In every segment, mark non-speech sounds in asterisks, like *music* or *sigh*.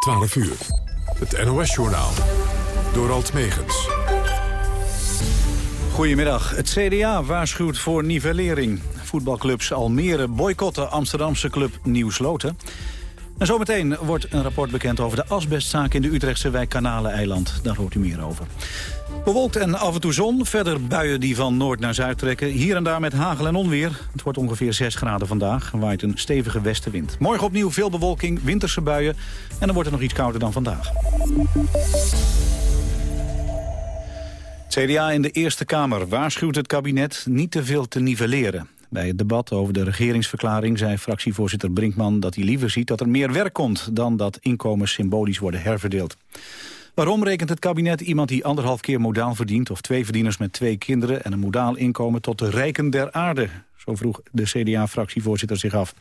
12 uur. Het NOS-journaal. Door Alt Megens. Goedemiddag. Het CDA waarschuwt voor nivellering. Voetbalclubs Almere boycotten Amsterdamse club Nieuw-Sloten. En zometeen wordt een rapport bekend over de asbestzaak in de Utrechtse wijk Kanaleneiland. Daar hoort u meer over. Bewolkt en af en toe zon. Verder buien die van noord naar zuid trekken. Hier en daar met hagel en onweer. Het wordt ongeveer 6 graden vandaag. Er waait een stevige westenwind. Morgen opnieuw veel bewolking, winterse buien. En dan wordt het nog iets kouder dan vandaag. CDA in de Eerste Kamer waarschuwt het kabinet niet te veel te nivelleren. Bij het debat over de regeringsverklaring zei fractievoorzitter Brinkman dat hij liever ziet dat er meer werk komt dan dat inkomens symbolisch worden herverdeeld. Waarom rekent het kabinet iemand die anderhalf keer modaal verdient... of twee verdieners met twee kinderen en een modaal inkomen... tot de rijken der aarde? Zo vroeg de CDA-fractievoorzitter zich af.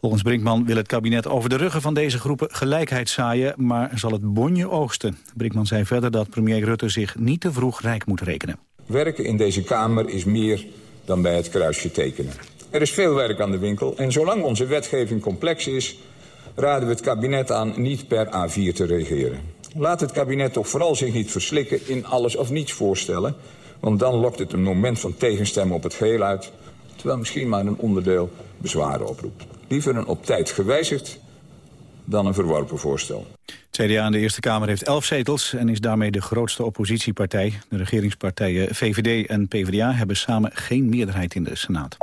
Volgens Brinkman wil het kabinet over de ruggen van deze groepen gelijkheid zaaien, maar zal het bonje oogsten. Brinkman zei verder dat premier Rutte zich niet te vroeg rijk moet rekenen. Werken in deze Kamer is meer dan bij het kruisje tekenen. Er is veel werk aan de winkel en zolang onze wetgeving complex is... raden we het kabinet aan niet per A4 te regeren. Laat het kabinet toch vooral zich niet verslikken in alles of niets voorstellen... want dan lokt het een moment van tegenstemmen op het geheel uit... terwijl misschien maar een onderdeel bezwaren oproept. Liever een op tijd gewijzigd dan een verworpen voorstel. Het CDA in de Eerste Kamer heeft elf zetels en is daarmee de grootste oppositiepartij. De regeringspartijen VVD en PvdA hebben samen geen meerderheid in de Senaat.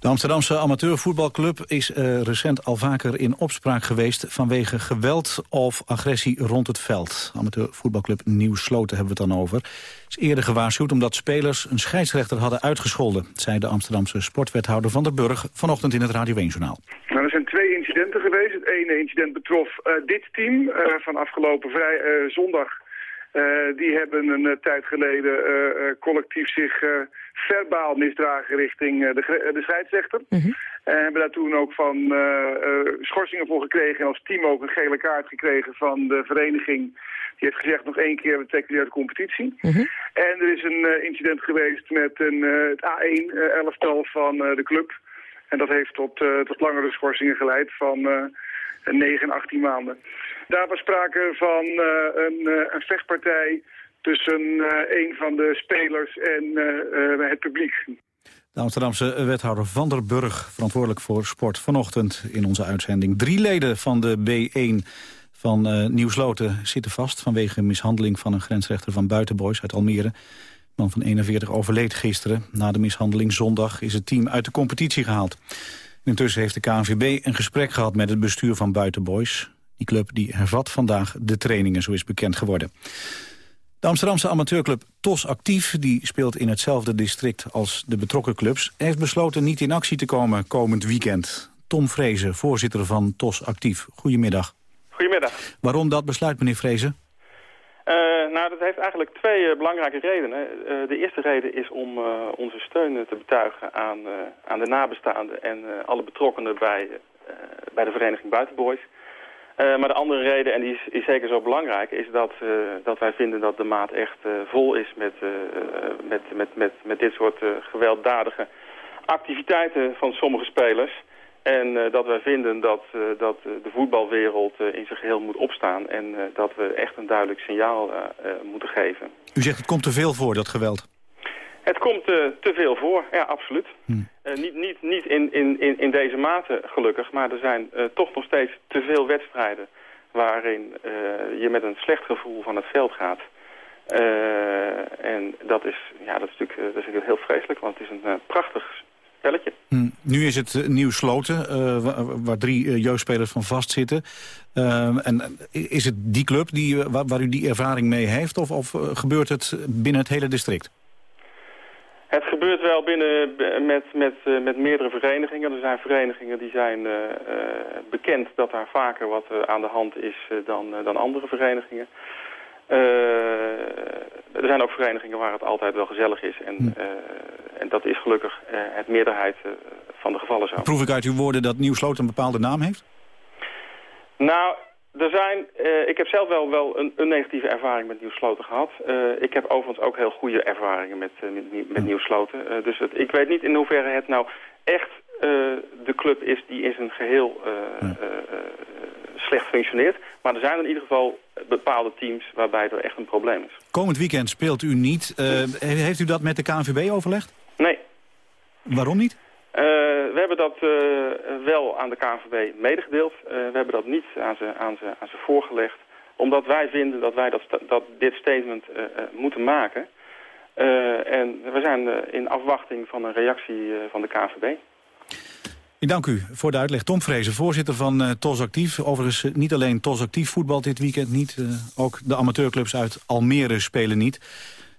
De Amsterdamse amateurvoetbalclub is uh, recent al vaker in opspraak geweest... vanwege geweld of agressie rond het veld. Amateurvoetbalclub Nieuw Sloten hebben we het dan over. is eerder gewaarschuwd omdat spelers een scheidsrechter hadden uitgescholden... zei de Amsterdamse sportwethouder Van der Burg vanochtend in het Radio 1-journaal. Twee incidenten geweest. Het ene incident betrof uh, dit team uh, van afgelopen vrij, zondag... Uh, die hebben een uh, tijd geleden uh, collectief zich verbaal misdragen richting de, de scheidsrechter. Mm -hmm. En hebben daar toen ook van schorsingen voor gekregen en als team ook een gele kaart gekregen van de vereniging. Die heeft gezegd nog één keer, we trekken uit de competitie. Mm -hmm. En er is een incident geweest met een, het A1-elftal van de club. En dat heeft tot, tot langere schorsingen geleid van 9 en 18 maanden. Daar was sprake van uh, een, een, vechtpartij tussen een van de spelers en het publiek. De Amsterdamse wethouder Van der Burg, verantwoordelijk voor sport vanochtend in onze uitzending. Drie leden van de B1 van Nieuwsloten zitten vast vanwege mishandeling van een grensrechter van Buitenboys uit Almere. Man van 41 overleed gisteren. Na de mishandeling zondag is het team uit de competitie gehaald. Intussen heeft de KNVB een gesprek gehad met het bestuur van Buitenboys. Die club die hervat vandaag de trainingen, zo is bekend geworden. De Amsterdamse amateurclub TOS Actief, die speelt in hetzelfde district als de betrokken clubs, heeft besloten niet in actie te komen komend weekend. Tom Vrezen, voorzitter van TOS Actief. Goedemiddag. Goedemiddag. Waarom dat besluit, meneer Vrezen? Uh, nou, dat heeft eigenlijk twee uh, belangrijke redenen. Uh, de eerste reden is om onze steun te betuigen aan, aan de nabestaanden en alle betrokkenen bij, bij de vereniging Buitenboys. Maar de andere reden, en die is, is zeker zo belangrijk, is dat, dat wij vinden dat de maat echt vol is met, met, met, met, met dit soort gewelddadige activiteiten van sommige spelers. En dat wij vinden dat, dat de voetbalwereld in zijn geheel moet opstaan en dat we echt een duidelijk signaal moeten geven. U zegt het komt te veel voor, dat geweld? Het komt uh, te veel voor, ja, absoluut. Hm. Uh, niet niet, niet in, in, in deze mate gelukkig, maar er zijn uh, toch nog steeds te veel wedstrijden... waarin je met een slecht gevoel van het veld gaat. en dat is, ja, dat is, natuurlijk, dat is natuurlijk heel vreselijk, want het is een prachtig spelletje. Hm. Nu is het nieuw sloten, waar, waar, drie jeugdspelers van vastzitten. en is het die club die, waar, waar, u die ervaring mee heeft, of, of gebeurt het binnen het hele district? Het gebeurt wel binnen met, met, eh, met meerdere verenigingen. Er zijn verenigingen die zijn uh, bekend dat daar vaker wat aan de hand is dan, dan andere verenigingen. Er zijn ook verenigingen waar het altijd wel gezellig is. En, hm. en dat is gelukkig het meerderheid van de gevallen zo. Proef ik uit uw woorden dat Nieuwsloot een bepaalde naam heeft? Nou, er zijn, uh, ik heb zelf wel, wel een, een negatieve ervaring met Nieuwsloten gehad. Uh, ik heb overigens ook heel goede ervaringen met, uh, met, met Nieuwsloten. dus het, ik weet niet in hoeverre het nou echt de club is die in zijn geheel slecht functioneert. Maar er zijn in ieder geval bepaalde teams waarbij er echt een probleem is. Komend weekend speelt u niet. heeft u dat met de KNVB overlegd? Nee. Waarom niet? we hebben dat wel aan de KNVB medegedeeld. we hebben dat niet aan ze, aan ze, aan ze voorgelegd. Omdat wij vinden dat wij dat, dat dit statement moeten maken. en we zijn in afwachting van een reactie van de KNVB. Ik dank u voor de uitleg. Tom Vrezen, voorzitter van uh, TOS Actief. Overigens uh, niet alleen TOS Actief voetbal dit weekend niet. Uh, ook de amateurclubs uit Almere spelen niet.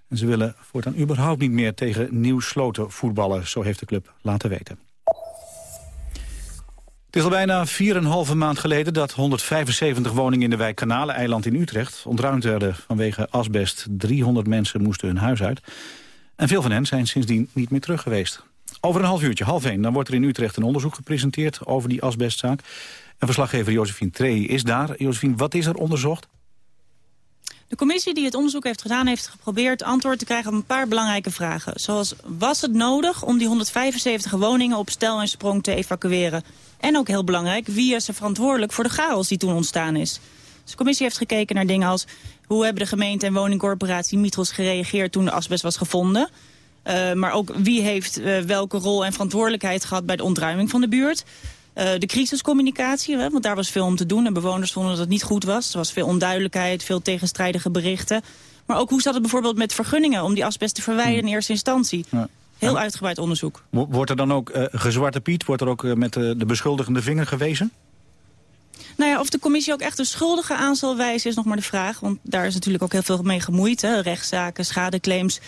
En ze willen voortaan überhaupt niet meer tegen Nieuw Sloten voetballen. Zo heeft de club laten weten. Het is al bijna 4,5 maand geleden dat 175 woningen in de wijk Kanaleneiland in Utrecht ontruimd werden vanwege asbest. 300 mensen moesten hun huis uit. En veel van hen zijn sindsdien niet meer terug geweest. Over een half uurtje, half één, dan wordt er in Utrecht een onderzoek gepresenteerd over die asbestzaak. En verslaggever Josephine Tree is daar. Josephine, wat is er onderzocht? De commissie die het onderzoek heeft gedaan heeft geprobeerd antwoord te krijgen op een paar belangrijke vragen. Zoals, was het nodig om die 175 woningen op stel en sprong te evacueren? En ook heel belangrijk, wie is er verantwoordelijk voor de chaos die toen ontstaan is? Dus de commissie heeft gekeken naar dingen als... hoe hebben de gemeente en woningcorporatie Mitros gereageerd toen de asbest was gevonden... Uh, maar ook wie heeft uh, welke rol en verantwoordelijkheid gehad bij de ontruiming van de buurt. Uh, de crisiscommunicatie, hè, want daar was veel om te doen. En bewoners vonden dat het niet goed was. Er was veel onduidelijkheid, veel tegenstrijdige berichten. Maar ook hoe zat het bijvoorbeeld met vergunningen om die asbest te verwijderen in hmm. eerste instantie? Ja. Heel uitgebreid onderzoek. Wordt er dan ook gezwarte Piet, wordt er ook met de beschuldigende vinger gewezen? Nou ja, of de commissie ook echt een schuldige aan zal wijzen is nog maar de vraag. Want daar is natuurlijk ook heel veel mee gemoeid. Hè? Rechtszaken, schadeclaims.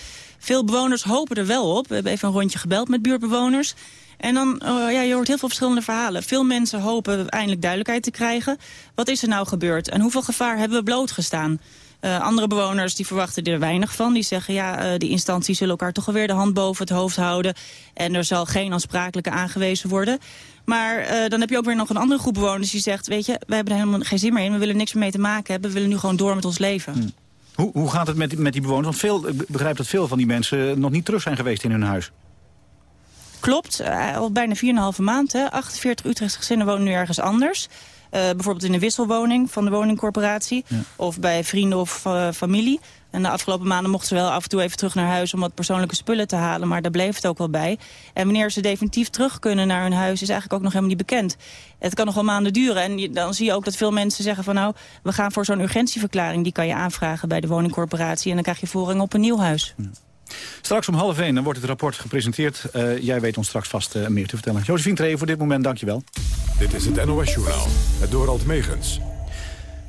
Veel bewoners hopen er wel op. We hebben even een rondje gebeld met buurtbewoners. En dan, uh, ja, je hoort heel veel verschillende verhalen. Veel mensen hopen eindelijk duidelijkheid te krijgen. Wat is er nou gebeurd en hoeveel gevaar hebben we blootgestaan? Uh, andere bewoners die verwachten er weinig van. Die zeggen, ja, uh, die instanties zullen elkaar toch alweer de hand boven het hoofd houden. En er zal geen aansprakelijke aangewezen worden. Maar uh, dan heb je ook weer nog een andere groep bewoners die zegt... weet je, wij hebben er helemaal geen zin meer in. We willen niks meer mee te maken hebben. We willen nu gewoon door met ons leven. Hmm. Hoe, hoe gaat het met, met die bewoners? Want veel, ik begrijp dat veel van die mensen nog niet terug zijn geweest in hun huis. Klopt, uh, al bijna 4,5 maand. Hè. 48 Utrechtse gezinnen wonen nu ergens anders. Uh, bijvoorbeeld in een wisselwoning van de woningcorporatie. Ja. Of bij vrienden of uh, familie. En de afgelopen maanden mochten ze wel af en toe even terug naar huis... om wat persoonlijke spullen te halen, maar daar bleef het ook wel bij. En wanneer ze definitief terug kunnen naar hun huis... is eigenlijk ook nog helemaal niet bekend. Het kan nog wel maanden duren. En dan zie je ook dat veel mensen zeggen van... nou, we gaan voor zo'n urgentieverklaring. Die kan je aanvragen bij de woningcorporatie... en dan krijg je voorrang op een nieuw huis. Straks om half één wordt het rapport gepresenteerd. Uh, jij weet ons straks vast uh, meer te vertellen. Josephine Tree, voor dit moment dank je wel. Dit is het NOS Journaal, het Dorald Megens.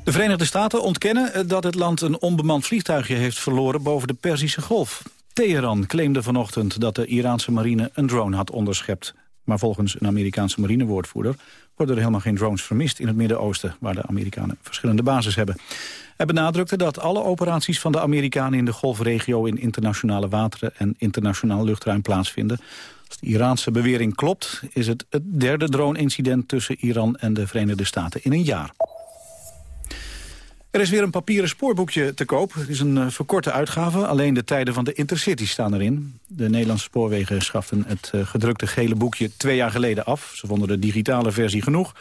De Verenigde Staten ontkennen eh, dat het land een onbemand vliegtuigje heeft verloren boven de Perzische Golf. Teheran claimde vanochtend dat de Iraanse marine een drone had onderschept. Maar volgens een Amerikaanse marinewoordvoerder worden er helemaal geen drones vermist in het Midden-Oosten, waar de Amerikanen verschillende bases hebben. Hij benadrukte dat alle operaties van de Amerikanen in de golfregio in internationale wateren en internationaal luchtruim plaatsvinden. Als de Iraanse bewering klopt, is het het derde drone-incident tussen Iran en de Verenigde Staten in een jaar. Er is weer een papieren spoorboekje te koop. Het is een uh, verkorte uitgave. Alleen de tijden van de Intercity staan erin. De Nederlandse spoorwegen schaften het uh, gedrukte gele boekje twee jaar geleden af. Ze vonden de digitale versie genoeg.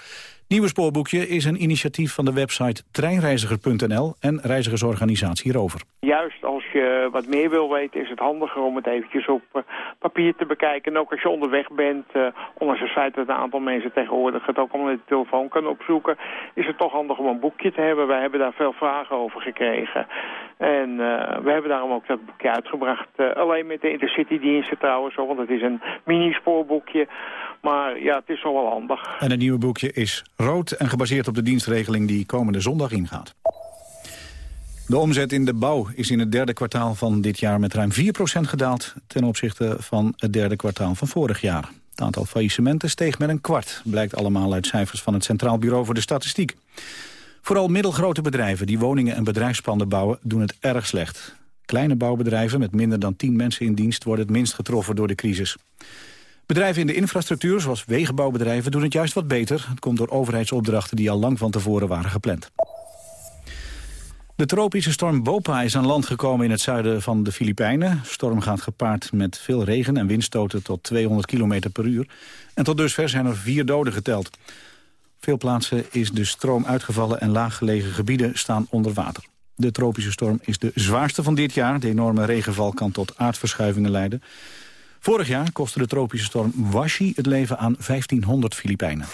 Nieuwe spoorboekje is een initiatief van de website treinreiziger.nl en reizigersorganisatie Rover. Juist als je wat meer wil weten is het handiger om het eventjes op uh, papier te bekijken. En ook als je onderweg bent, uh, ondanks het feit dat een aantal mensen tegenwoordig het ook allemaal met de telefoon kunnen opzoeken, is het toch handig om een boekje te hebben. Wij hebben daar veel vragen over gekregen. En uh, we hebben daarom ook dat boekje uitgebracht. alleen met de Intercity-diensten trouwens, want het is een mini-spoorboekje. Maar ja, het is wel wel handig. En het nieuwe boekje is rood en gebaseerd op de dienstregeling die komende zondag ingaat. De omzet in de bouw is in het derde kwartaal van dit jaar met ruim 4% gedaald... ten opzichte van het derde kwartaal van vorig jaar. Het aantal faillissementen steeg met een kwart... blijkt allemaal uit cijfers van het Centraal Bureau voor de Statistiek. Vooral middelgrote bedrijven die woningen en bedrijfspanden bouwen... doen het erg slecht. Kleine bouwbedrijven met minder dan 10 mensen in dienst... worden het minst getroffen door de crisis. Bedrijven in de infrastructuur, zoals wegenbouwbedrijven, doen het juist wat beter. Het komt door overheidsopdrachten die al lang van tevoren waren gepland. De tropische storm Bopa is aan land gekomen in het zuiden van de Filipijnen. Storm gaat gepaard met veel regen en windstoten tot 200 km per uur. En tot dusver zijn er vier doden geteld. veel plaatsen is de stroom uitgevallen en laaggelegen gebieden staan onder water. De tropische storm is de zwaarste van dit jaar. De enorme regenval kan tot aardverschuivingen leiden. Vorig jaar kostte de tropische storm Washi het leven aan 1500 Filipijnen.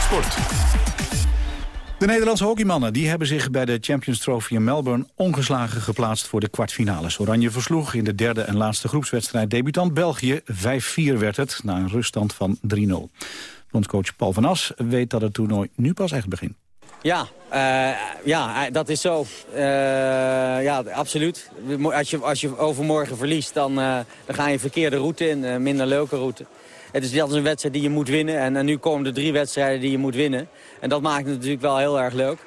Sport. De Nederlandse hockeymannen die hebben zich bij de Champions Trophy in Melbourne ongeslagen geplaatst voor de kwartfinales. Oranje versloeg in de derde en laatste groepswedstrijd debutant België. 5-4 werd het, na een ruststand van 3-0. Bondscoach Paul van As weet dat het toernooi nu pas echt begint. Ja, uh, ja, dat is zo. Uh, ja, absoluut. Als je, als je overmorgen verliest, dan, dan ga je verkeerde route in, minder leuke route. Het is, dat een wedstrijd die je moet winnen. En, en, nu komen er drie wedstrijden die je moet winnen. En dat maakt het natuurlijk wel heel erg leuk.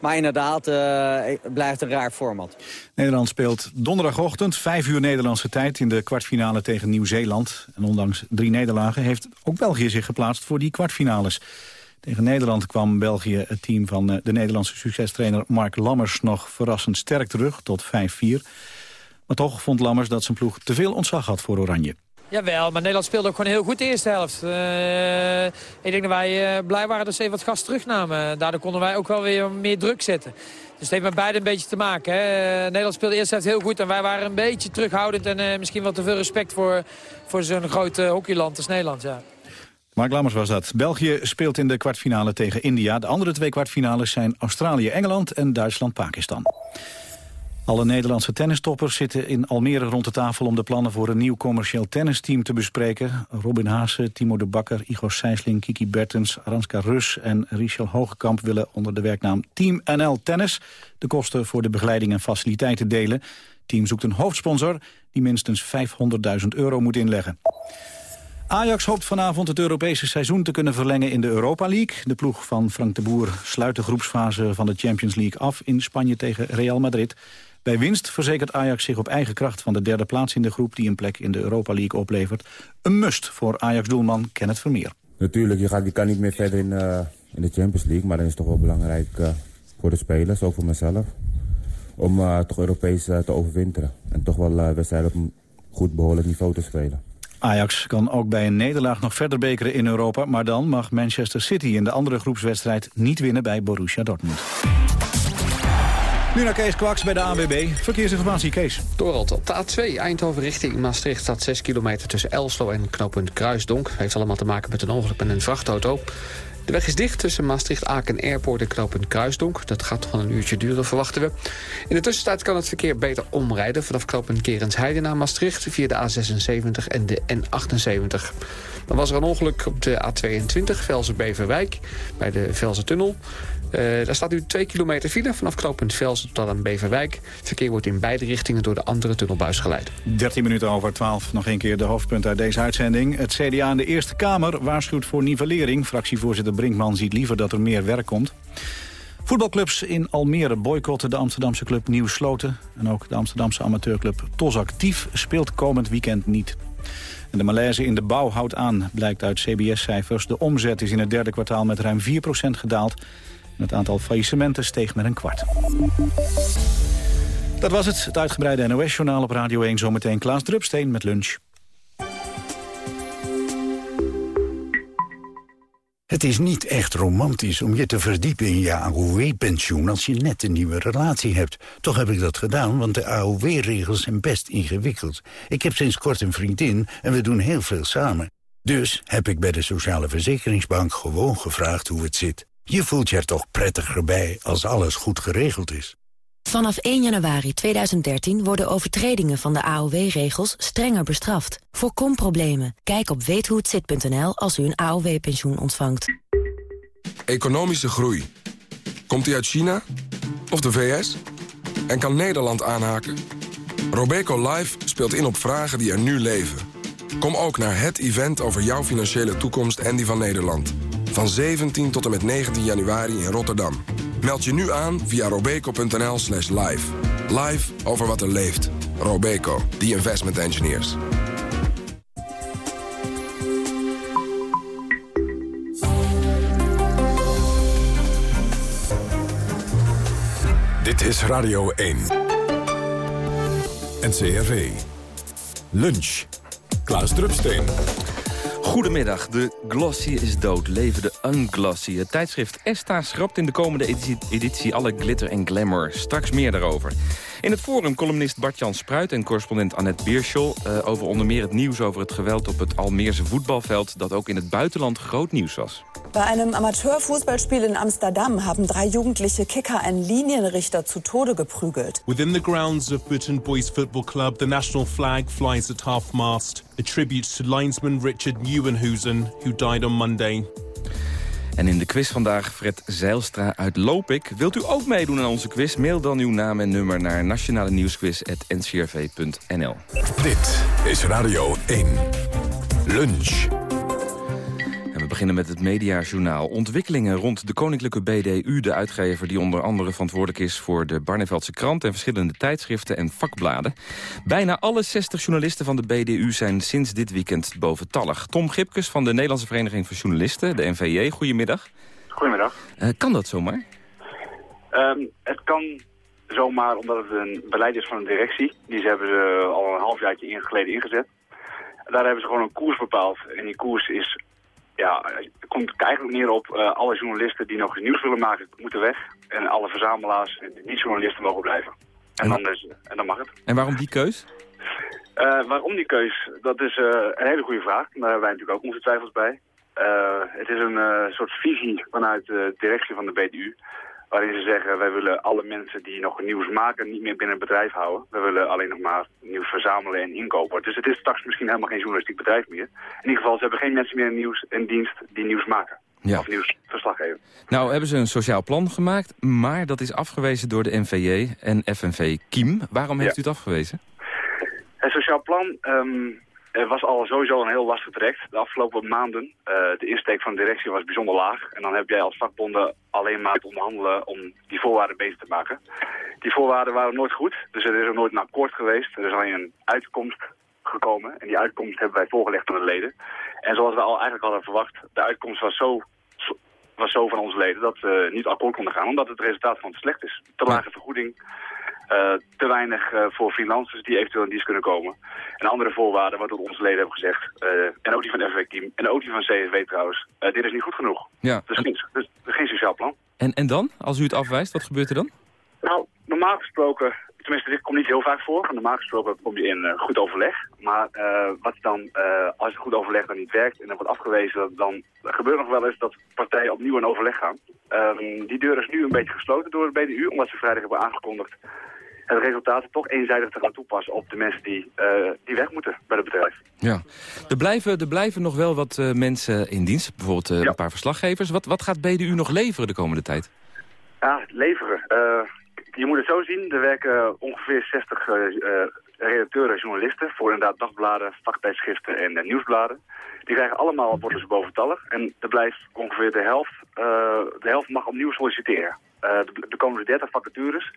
Maar inderdaad, het blijft een raar format. Nederland speelt donderdagochtend, 5 uur Nederlandse tijd... in de kwartfinale tegen Nieuw-Zeeland. En ondanks drie nederlagen heeft ook België zich geplaatst voor die kwartfinales. Tegen Nederland kwam België het team van eh, de Nederlandse succestrainer Mark Lammers nog verrassend sterk terug, tot 5-4. Maar toch vond Lammers dat zijn ploeg te veel ontzag had voor Oranje. Jawel, maar Nederland speelde ook gewoon heel goed de eerste helft. Uh, ik denk dat wij uh, blij waren dat ze even wat gas terugnamen. Daardoor konden wij ook wel weer meer druk zetten. Dus het heeft met beide een beetje te maken. Hè. Nederland speelde de eerste helft heel goed en wij waren een beetje terughoudend... en misschien wat te veel respect voor, voor zo'n groot hockeyland als Nederland. Ja. Mark Lammers was dat. België speelt in de kwartfinale tegen India. De andere twee kwartfinales zijn Australië-Engeland en Duitsland-Pakistan. Alle Nederlandse tennistoppers zitten in Almere rond de tafel... om de plannen voor een nieuw commercieel tennisteam te bespreken. Robin Haase, Timo de Bakker, Igor Sijsling, Kiki Bertens... Aranska Rus en Richel Hogekamp willen onder de werknaam Team NL Tennis... de kosten voor de begeleiding en faciliteiten delen. Team zoekt een hoofdsponsor die minstens 500.000 euro moet inleggen. Ajax hoopt vanavond het Europese seizoen te kunnen verlengen in de Europa League. De ploeg van Frank de Boer sluit de groepsfase van de Champions League af in Spanje tegen Real Madrid. Bij winst verzekert Ajax zich op eigen kracht van de derde plaats in de groep die een plek in de Europa League oplevert. Een must voor Ajax-doelman Kenneth Vermeer. Natuurlijk, je, gaat, je kan niet meer verder in, uh, in de Champions League, maar dan is toch wel belangrijk uh, voor de spelers, ook voor mezelf, om uh, toch Europees te overwinteren. En toch wel wedstrijden op een goed behoorlijk niveau te spelen. Ajax kan ook bij een nederlaag nog verder bekeren in Europa... maar dan mag Manchester City in de andere groepswedstrijd niet winnen bij Borussia Dortmund. Nu naar Kees Kwaks bij de ANWB. Verkeersinformatie, Kees. Dorald, op de A2 Eindhoven richting Maastricht staat 6 kilometer tussen Elslo en knooppunt Kruisdonk. Heeft allemaal te maken met een ongeluk met een vrachtauto. De weg is dicht tussen Maastricht-Aken Airport en knooppunt Kruisdonk. Dat gaat nog een uurtje duren, verwachten we. In de tussentijd kan het verkeer beter omrijden... vanaf knooppunt Kerensheide naar Maastricht... via de A76 en de N78. Dan was er een ongeluk op de A22, Velzen-Beverwijk... bij de Velzen-tunnel. Uh, daar staat nu 2 kilometer file vanaf knooppunt Velsen tot aan Beverwijk. Het verkeer wordt in beide richtingen door de andere tunnelbuis geleid. 13 minuten over 12. Nog een keer de hoofdpunt uit deze uitzending. Het CDA in de Eerste Kamer waarschuwt voor nivellering. Fractievoorzitter Brinkman ziet liever dat er meer werk komt. Voetbalclubs in Almere boycotten de Amsterdamse club Nieuw Sloten. En ook de Amsterdamse amateurclub TOS Actief speelt komend weekend niet. En de malaise in de bouw houdt aan, blijkt uit CBS-cijfers. De omzet is in het derde kwartaal met ruim 4% gedaald het aantal faillissementen steeg met een kwart. Dat was het, het uitgebreide NOS-journaal op Radio 1. Zometeen Klaas Drupsteen met lunch. Het is niet echt romantisch om je te verdiepen in je AOW-pensioen... als je net een nieuwe relatie hebt. Toch heb ik dat gedaan, want de AOW-regels zijn best ingewikkeld. Ik heb sinds kort een vriendin en we doen heel veel samen. Dus heb ik bij de Sociale Verzekeringsbank gewoon gevraagd hoe het zit. Je voelt je er toch prettiger bij als alles goed geregeld is. Vanaf 1 januari 2013 worden overtredingen van de AOW-regels strenger bestraft. Voorkom problemen. Kijk op weethohetzit.nl als u een AOW-pensioen ontvangt. Economische groei. Komt die uit China? Of de VS? En kan Nederland aanhaken? Robeco Live speelt in op vragen die er nu leven. Kom ook naar het event over jouw financiële toekomst en die van Nederland. Van 17 tot en met 19 januari in Rotterdam. Meld je nu aan via robeco.nl slash live. Live over wat er leeft. Robeco, the investment engineers. Dit is Radio 1. NCRV. Lunch. Klaas Drupsteen. Goedemiddag, de Glossy is dood, leven de Unglossy. Het tijdschrift ESTA schrapt in de komende editie, alle glitter en glamour. Straks meer daarover. In het forum columnist Bart-Jan Spruit en correspondent Annette Bierschel... Uh, over onder meer het nieuws over het geweld op het Almeerse voetbalveld... dat ook in het buitenland groot nieuws was. Bij einem Amateurfußballspiel in Amsterdam haben drei jugendliche Kicker einen Linienrichter zu Tode geprügelt. Within the grounds of Button Boys Football Club, the national flag flies at half-mast. A tribute to linesman Richard Nieuwenhuizen, who died on Monday. En in de quiz vandaag Fred Zeilstra uit Lopik. Wilt u ook meedoen aan onze quiz? Mail dan uw naam en nummer naar nationale nieuwsquiz.ncrv.nl. Dit is Radio 1. Lunch. We beginnen met het Mediajournaal. Ontwikkelingen rond de Koninklijke BDU, de uitgever... die onder andere verantwoordelijk is voor de Barneveldse krant... en verschillende tijdschriften en vakbladen. Bijna alle 60 journalisten van de BDU zijn sinds dit weekend boventallig. Tom Gipkes van de Nederlandse Vereniging van Journalisten, de NVJ. Goedemiddag. Goedemiddag. Uh, kan dat zomaar? Um, het kan zomaar omdat het een beleid is van een directie. Die hebben ze al een halfjaartje geleden ingezet. Daar hebben ze gewoon een koers bepaald. En die koers is ja, het komt eigenlijk neer op uh, alle journalisten die nog eens nieuws willen maken, moeten weg. En alle verzamelaars en niet-journalisten mogen blijven. En, dan, is, en dan mag het. En waarom die keus? Uh, waarom die keus? Dat is uh, een hele goede vraag. Daar hebben wij natuurlijk ook onze twijfels bij. het is een soort visie vanuit de directie van de BDU waarin ze zeggen, wij willen alle mensen die nog nieuws maken niet meer binnen het bedrijf houden. We willen alleen nog maar nieuws verzamelen en inkopen. Dus het is straks misschien helemaal geen journalistiek bedrijf meer. In ieder geval, ze hebben geen mensen meer in nieuws en dienst die nieuws maken. Ja. Of nieuws verslaggeven. Nou hebben ze een sociaal plan gemaakt, maar dat is afgewezen door de NVJ en FNV Kiem. Waarom heeft u het afgewezen? Het sociaal plan um, het was al sowieso een heel lastig traject de afgelopen maanden. Uh, de insteek van de directie was bijzonder laag. En dan heb jij als vakbonden alleen maar te onderhandelen om die voorwaarden beter te maken. Die voorwaarden waren nooit goed, dus er is ook nooit een akkoord geweest. Er is alleen een uitkomst gekomen en die uitkomst hebben wij voorgelegd aan de leden. En zoals we al eigenlijk hadden verwacht, de uitkomst was zo, was zo van onze leden dat we niet akkoord konden gaan, omdat het resultaat van te slecht is. Te lage vergoeding, uh, te weinig uh, voor freelancers die eventueel in dienst kunnen komen. En andere voorwaarden wat onze leden hebben gezegd, uh, en ook die van FW Team en ook die van CSW trouwens, dit is niet goed genoeg. Ja. Dus, geen, dus geen sociaal plan. En, en dan, als u het afwijst, wat gebeurt er dan? Nou, normaal gesproken, tenminste dit komt niet heel vaak voor, normaal gesproken kom je in goed overleg. Maar wat dan, als het goed overleg dan niet werkt en er wordt afgewezen, dan gebeurt nog wel eens dat partijen opnieuw in overleg gaan. Um, die deur is nu een beetje gesloten door de BDU, omdat ze vrijdag hebben aangekondigd het resultaat toch eenzijdig te gaan toepassen op de mensen die, uh, die weg moeten bij het bedrijf. Ja. Er blijven, er blijven nog wel wat uh, mensen in dienst, bijvoorbeeld uh, ja. een paar verslaggevers. Wat, wat gaat BDU nog leveren de komende tijd? Ja, leveren. je moet het zo zien, er werken ongeveer 60 redacteuren en journalisten voor inderdaad dagbladen, vaktijdschriften en nieuwsbladen. Die krijgen allemaal, worden ze boventallig. En er blijft ongeveer de helft, de helft mag opnieuw solliciteren. Uh, er komen dus 30 vacatures.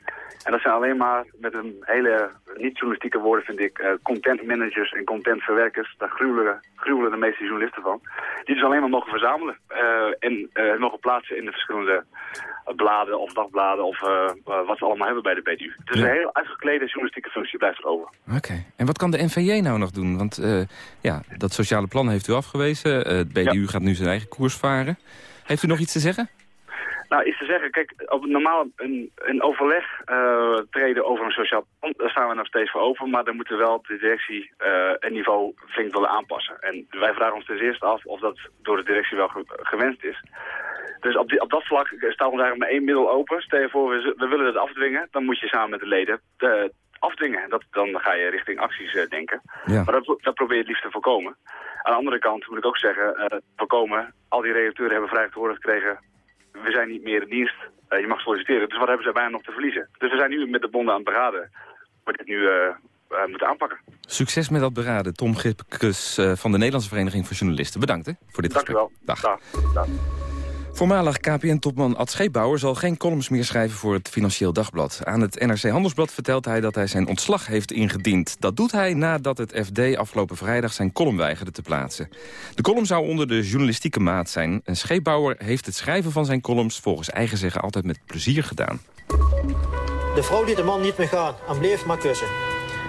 En dat zijn alleen maar, met een hele niet-journalistieke woorden vind ik, uh, content managers en content verwerkers. Daar gruwelen, gruwelen de meeste journalisten van. Die dus alleen maar mogen verzamelen uh, en mogen plaatsen in de verschillende bladen of dagbladen of wat ze allemaal hebben bij de BDU. Dus ja. een heel uitgeklede journalistieke functie blijft er over. Oké. En wat kan de NVJ nou nog doen? Want ja, dat sociale plan heeft u afgewezen. het BDU ja. gaat nu zijn eigen koers varen. Heeft u nog iets te zeggen? Nou, is te zeggen, kijk, op normaal een, een overleg uh, treden over een sociaal plan, daar staan we nog steeds voor open, maar dan moeten wel de directie uh, het niveau flink willen aanpassen. En wij vragen ons ten eerste af of dat door de directie wel ge gewenst is. Dus op, die, op dat vlak staat ons eigenlijk maar één middel open. Stel je voor, we, we willen het afdwingen, dan moet je samen met de leden de, afdwingen. Dat, dan ga je richting acties uh, denken. Ja. Maar dat, dat probeer je het liefst te voorkomen. Aan de andere kant moet ik ook zeggen, voorkomen, al die redacteuren hebben vrij te horen gekregen we zijn niet meer in dienst. Uh, je mag solliciteren. Dus wat hebben ze bijna nog te verliezen? Dus we zijn nu met de bonden aan het beraden. Wordt dit nu uh, moeten aanpakken. Succes met dat beraden. Tom Gipkes van de Nederlandse Vereniging voor Journalisten. Bedankt hè, voor dit Dank gesprek. Dank u wel. Dag. Dag. Voormalig KPN-topman Ad Scheepbouwer zal geen columns meer schrijven voor het Financieel Dagblad. Aan het NRC Handelsblad vertelt hij dat hij zijn ontslag heeft ingediend. Dat doet hij nadat het FD afgelopen vrijdag zijn column weigerde te plaatsen. De column zou onder de journalistieke maat zijn. En Scheepbouwer heeft het schrijven van zijn columns volgens eigen zeggen altijd met plezier gedaan. De vrouw liet de man niet meer gaan en bleef maar kussen.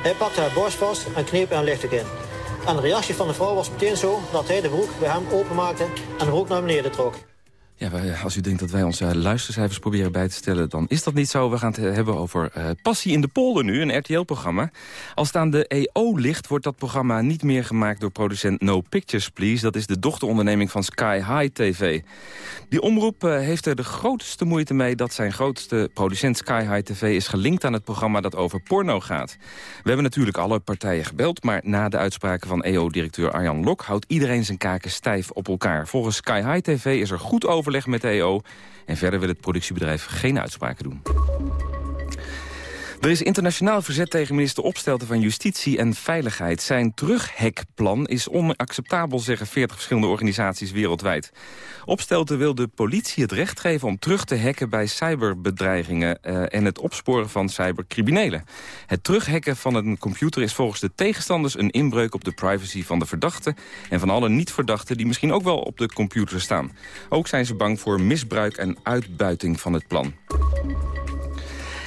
Hij pakte haar borst vast en kneep haar lichtelijk in. En de reactie van de vrouw was meteen zo dat hij de broek bij hem openmaakte en de broek naar beneden trok. Ja, als u denkt dat wij onze luistercijfers proberen bij te stellen... dan is dat niet zo. We gaan het hebben over uh, Passie in de Polder nu, een RTL-programma. Als het aan de EO ligt, wordt dat programma niet meer gemaakt... door producent No Pictures, Please. Dat is de dochteronderneming van Sky High TV. Die omroep uh, heeft er de grootste moeite mee... dat zijn grootste producent Sky High TV is gelinkt aan het programma... dat over porno gaat. We hebben natuurlijk alle partijen gebeld... maar na de uitspraken van EO-directeur Arjan Lok... houdt iedereen zijn kaken stijf op elkaar. Volgens Sky High TV is er goed over overleg met de EO. En verder wil het productiebedrijf geen uitspraken doen. Er is internationaal verzet tegen minister Opstelten van Justitie en Veiligheid. Zijn terughekplan is onacceptabel, zeggen 40 verschillende organisaties wereldwijd. Opstelten wil de politie het recht geven om terug te hacken bij cyberbedreigingen... Uh, en het opsporen van cybercriminelen. Het terughacken van een computer is volgens de tegenstanders een inbreuk op de privacy van de verdachte... en van alle niet-verdachten die misschien ook wel op de computer staan. Ook zijn ze bang voor misbruik en uitbuiting van het plan.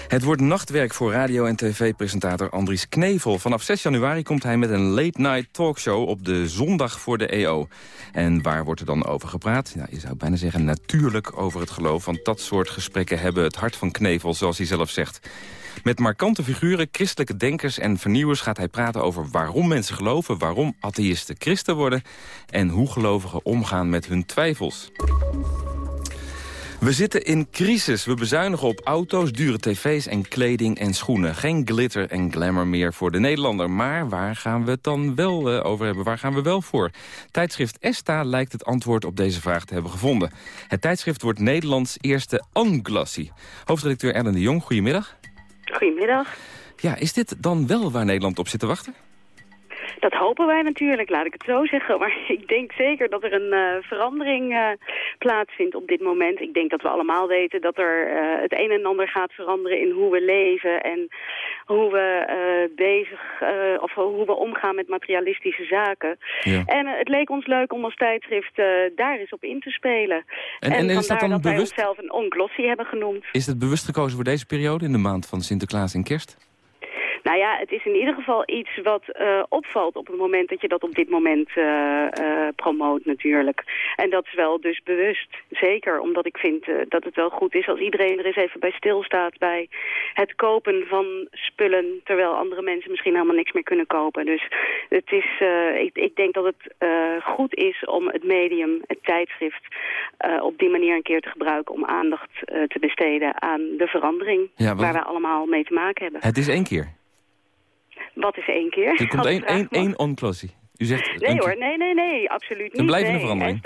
Het wordt nachtwerk voor radio- en tv-presentator Andries Knevel. Vanaf 6 januari komt hij met een late-night talkshow op de zondag voor de EO. En waar wordt er dan over gepraat? Nou, je zou bijna zeggen natuurlijk over het geloof. Want dat soort gesprekken hebben het hart van Knevel, zoals hij zelf zegt. Met markante figuren, christelijke denkers en vernieuwers gaat hij praten over waarom mensen geloven, waarom atheïsten christen worden en hoe gelovigen omgaan met hun twijfels. We zitten in crisis. We bezuinigen op auto's, dure tv's en kleding en schoenen. Geen glitter en glamour meer voor de Nederlander. Maar waar gaan we het dan wel uh, over hebben? Waar gaan we wel voor? Tijdschrift ESTA lijkt het antwoord op deze vraag te hebben gevonden. Het tijdschrift wordt Nederlands eerste unglassy. Hoofdredacteur Ellen de Jong, goedemiddag. Goedemiddag. Ja, is dit dan wel waar Nederland op zit te wachten? Dat hopen wij natuurlijk, laat ik het zo zeggen. Maar *laughs* ik denk zeker dat er een uh, verandering uh, plaatsvindt op dit moment. Ik denk dat we allemaal weten dat er uh, het een en ander gaat veranderen in hoe we leven en hoe we bezig of hoe we omgaan met materialistische zaken. Ja. En het leek ons leuk om als tijdschrift daar eens op in te spelen. En, en, en is dat dan dat bewust... wij onszelf een onglossy hebben genoemd. Is het bewust gekozen voor deze periode in de maand van Sinterklaas en Kerst? Nou ja, het is in ieder geval iets wat uh, opvalt op het moment dat je dat op dit moment uh, uh, promoot natuurlijk. En dat is wel dus bewust. Zeker omdat ik vind dat het wel goed is als iedereen er eens even bij stilstaat bij het kopen van spullen. Terwijl andere mensen misschien helemaal niks meer kunnen kopen. Dus het is, ik, ik, denk dat het goed is om het medium, het tijdschrift, op die manier een keer te gebruiken om aandacht te besteden aan de verandering ja, waar we allemaal mee te maken hebben. Het is één keer. Wat is één keer? Er *laughs* komt één, één, één onclasie. U zegt nee hoor, nee, nee, nee, absoluut niet. Een blijvende nee. verandering?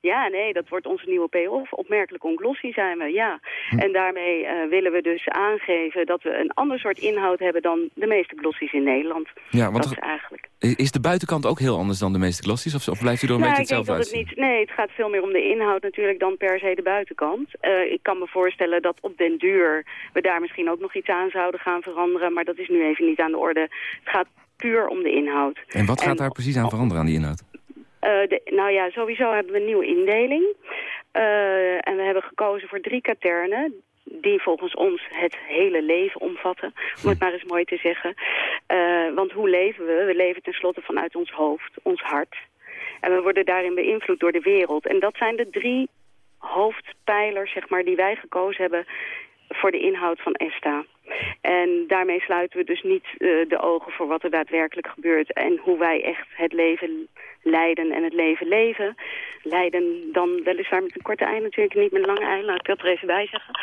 Ja, nee, dat wordt onze nieuwe payoff. Opmerkelijk onglossie zijn we, ja. Hm. En daarmee uh, willen we dus aangeven dat we een ander soort inhoud hebben dan de meeste glossies in Nederland. Ja, want dat is eigenlijk. Is de buitenkant ook heel anders dan de meeste glossies? Of, of blijft u er een nou, beetje hetzelfde uit? Het niet, nee, het gaat veel meer om de inhoud natuurlijk dan per se de buitenkant. Uh, ik kan me voorstellen dat op den duur we daar misschien ook nog iets aan zouden gaan veranderen. Maar dat is nu even niet aan de orde. Het gaat puur om de inhoud. En wat gaat en, daar precies aan veranderen aan die inhoud? Uh, de, nou ja, sowieso hebben we een nieuwe indeling. Uh, en we hebben gekozen voor drie katernen die volgens ons het hele leven omvatten, om het maar eens mooi te zeggen. Uh, want hoe leven we? We leven tenslotte vanuit ons hoofd, ons hart. En we worden daarin beïnvloed door de wereld. En dat zijn de drie hoofdpijlers, zeg maar, die wij gekozen hebben voor de inhoud van ESTA. En daarmee sluiten we dus niet uh, de ogen voor wat er daadwerkelijk gebeurt... en hoe wij echt het leven leiden en het leven leven. Leiden dan weliswaar met een korte ei natuurlijk, niet met een lange ei, laat ik dat er even bij zeggen.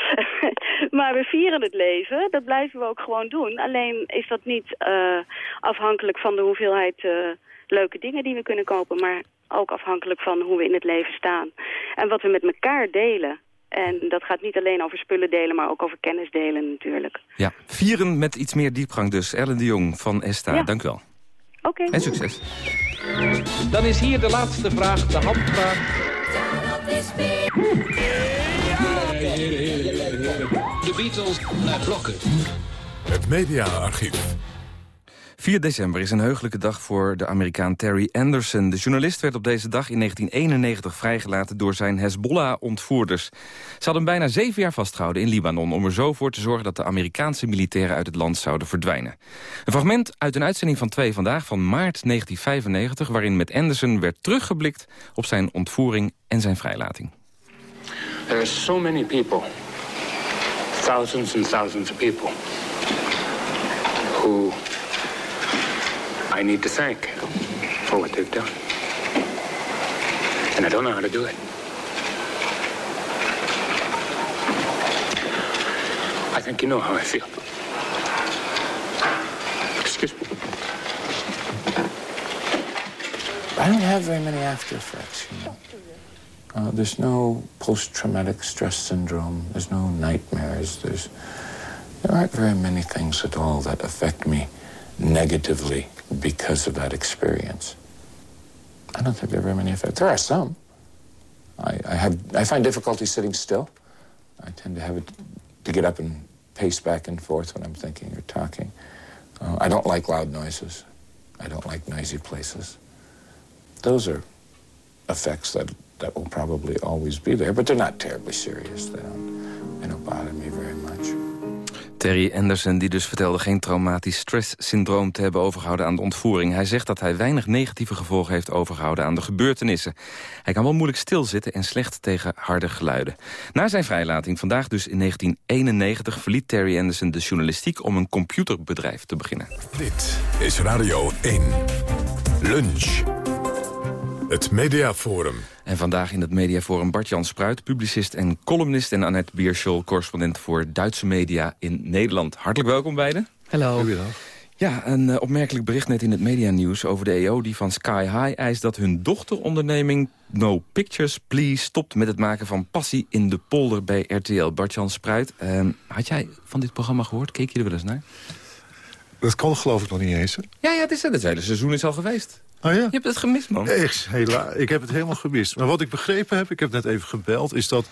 *laughs* maar we vieren het leven, dat blijven we ook gewoon doen. Alleen is dat niet uh, afhankelijk van de hoeveelheid uh, leuke dingen die we kunnen kopen... maar ook afhankelijk van hoe we in het leven staan. En wat we met elkaar delen, en dat gaat niet alleen over spullen delen, maar ook over kennis delen natuurlijk. Ja, vieren met iets meer diepgang dus. Ellen de Jong van ESTA, ja. dank u wel. Oké. Okay. En succes. Dan is hier de laatste vraag, de handvraag. De Beatles naar blokken. Het mediaarchief. 4 december is een heugelijke dag voor de Amerikaan Terry Anderson. De journalist werd op deze dag in 1991 vrijgelaten door zijn Hezbollah-ontvoerders. Ze hadden hem bijna zeven jaar vastgehouden in Libanon... om er zo voor te zorgen dat de Amerikaanse militairen uit het land zouden verdwijnen. Een fragment uit een uitzending van twee vandaag van maart 1995... waarin met Anderson werd teruggeblikt op zijn ontvoering en zijn vrijlating. There are so many people, thousands and thousands who I need to thank for what they've done. And I don't know how to do it. I think you know how I feel. Excuse me. I don't have very many after effects, you know. Uh, there's no post-traumatic stress syndrome. There's no nightmares. There's there aren't very many things at all that affect me negatively because of that experience. I don't think there are very many effects. There are some. I, I have I find difficulty sitting still. I tend to have it to get up and pace back and forth when I'm thinking or talking. Uh, I don't like loud noises. I don't like noisy places. Those are effects that that will probably always be there, but they're not terribly serious. They don't, they don't bother me very much. Terry Anderson, die dus vertelde geen traumatisch stresssyndroom te hebben overgehouden aan de ontvoering. Hij zegt dat hij weinig negatieve gevolgen heeft overgehouden aan de gebeurtenissen. Hij kan wel moeilijk stilzitten en slecht tegen harde geluiden. Na zijn vrijlating, vandaag dus in 1991, verliet Terry Anderson de journalistiek om een computerbedrijf te beginnen. Dit is Radio 1. Lunch. Het Mediaforum. En vandaag in het Mediaforum Bart-Jan Spruit, publicist en columnist... en Annette Bierschel, correspondent voor Duitse media in Nederland. Hartelijk welkom beiden. Hallo. Ja, een uh, opmerkelijk bericht net in het medianieuws over de EO... die van Sky High eist dat hun dochteronderneming No Pictures Please... stopt met het maken van passie in de polder bij RTL. Bart-Jan Spruit, uh, had jij van dit programma gehoord? Keek je er wel eens naar? Dat kan geloof ik nog niet eens. Hè? Ja, ja het, is, het hele seizoen is al geweest. Oh ja? Je hebt het gemist, man. Echt, hela ik heb het helemaal gemist. Maar wat ik begrepen heb, ik heb net even gebeld... is dat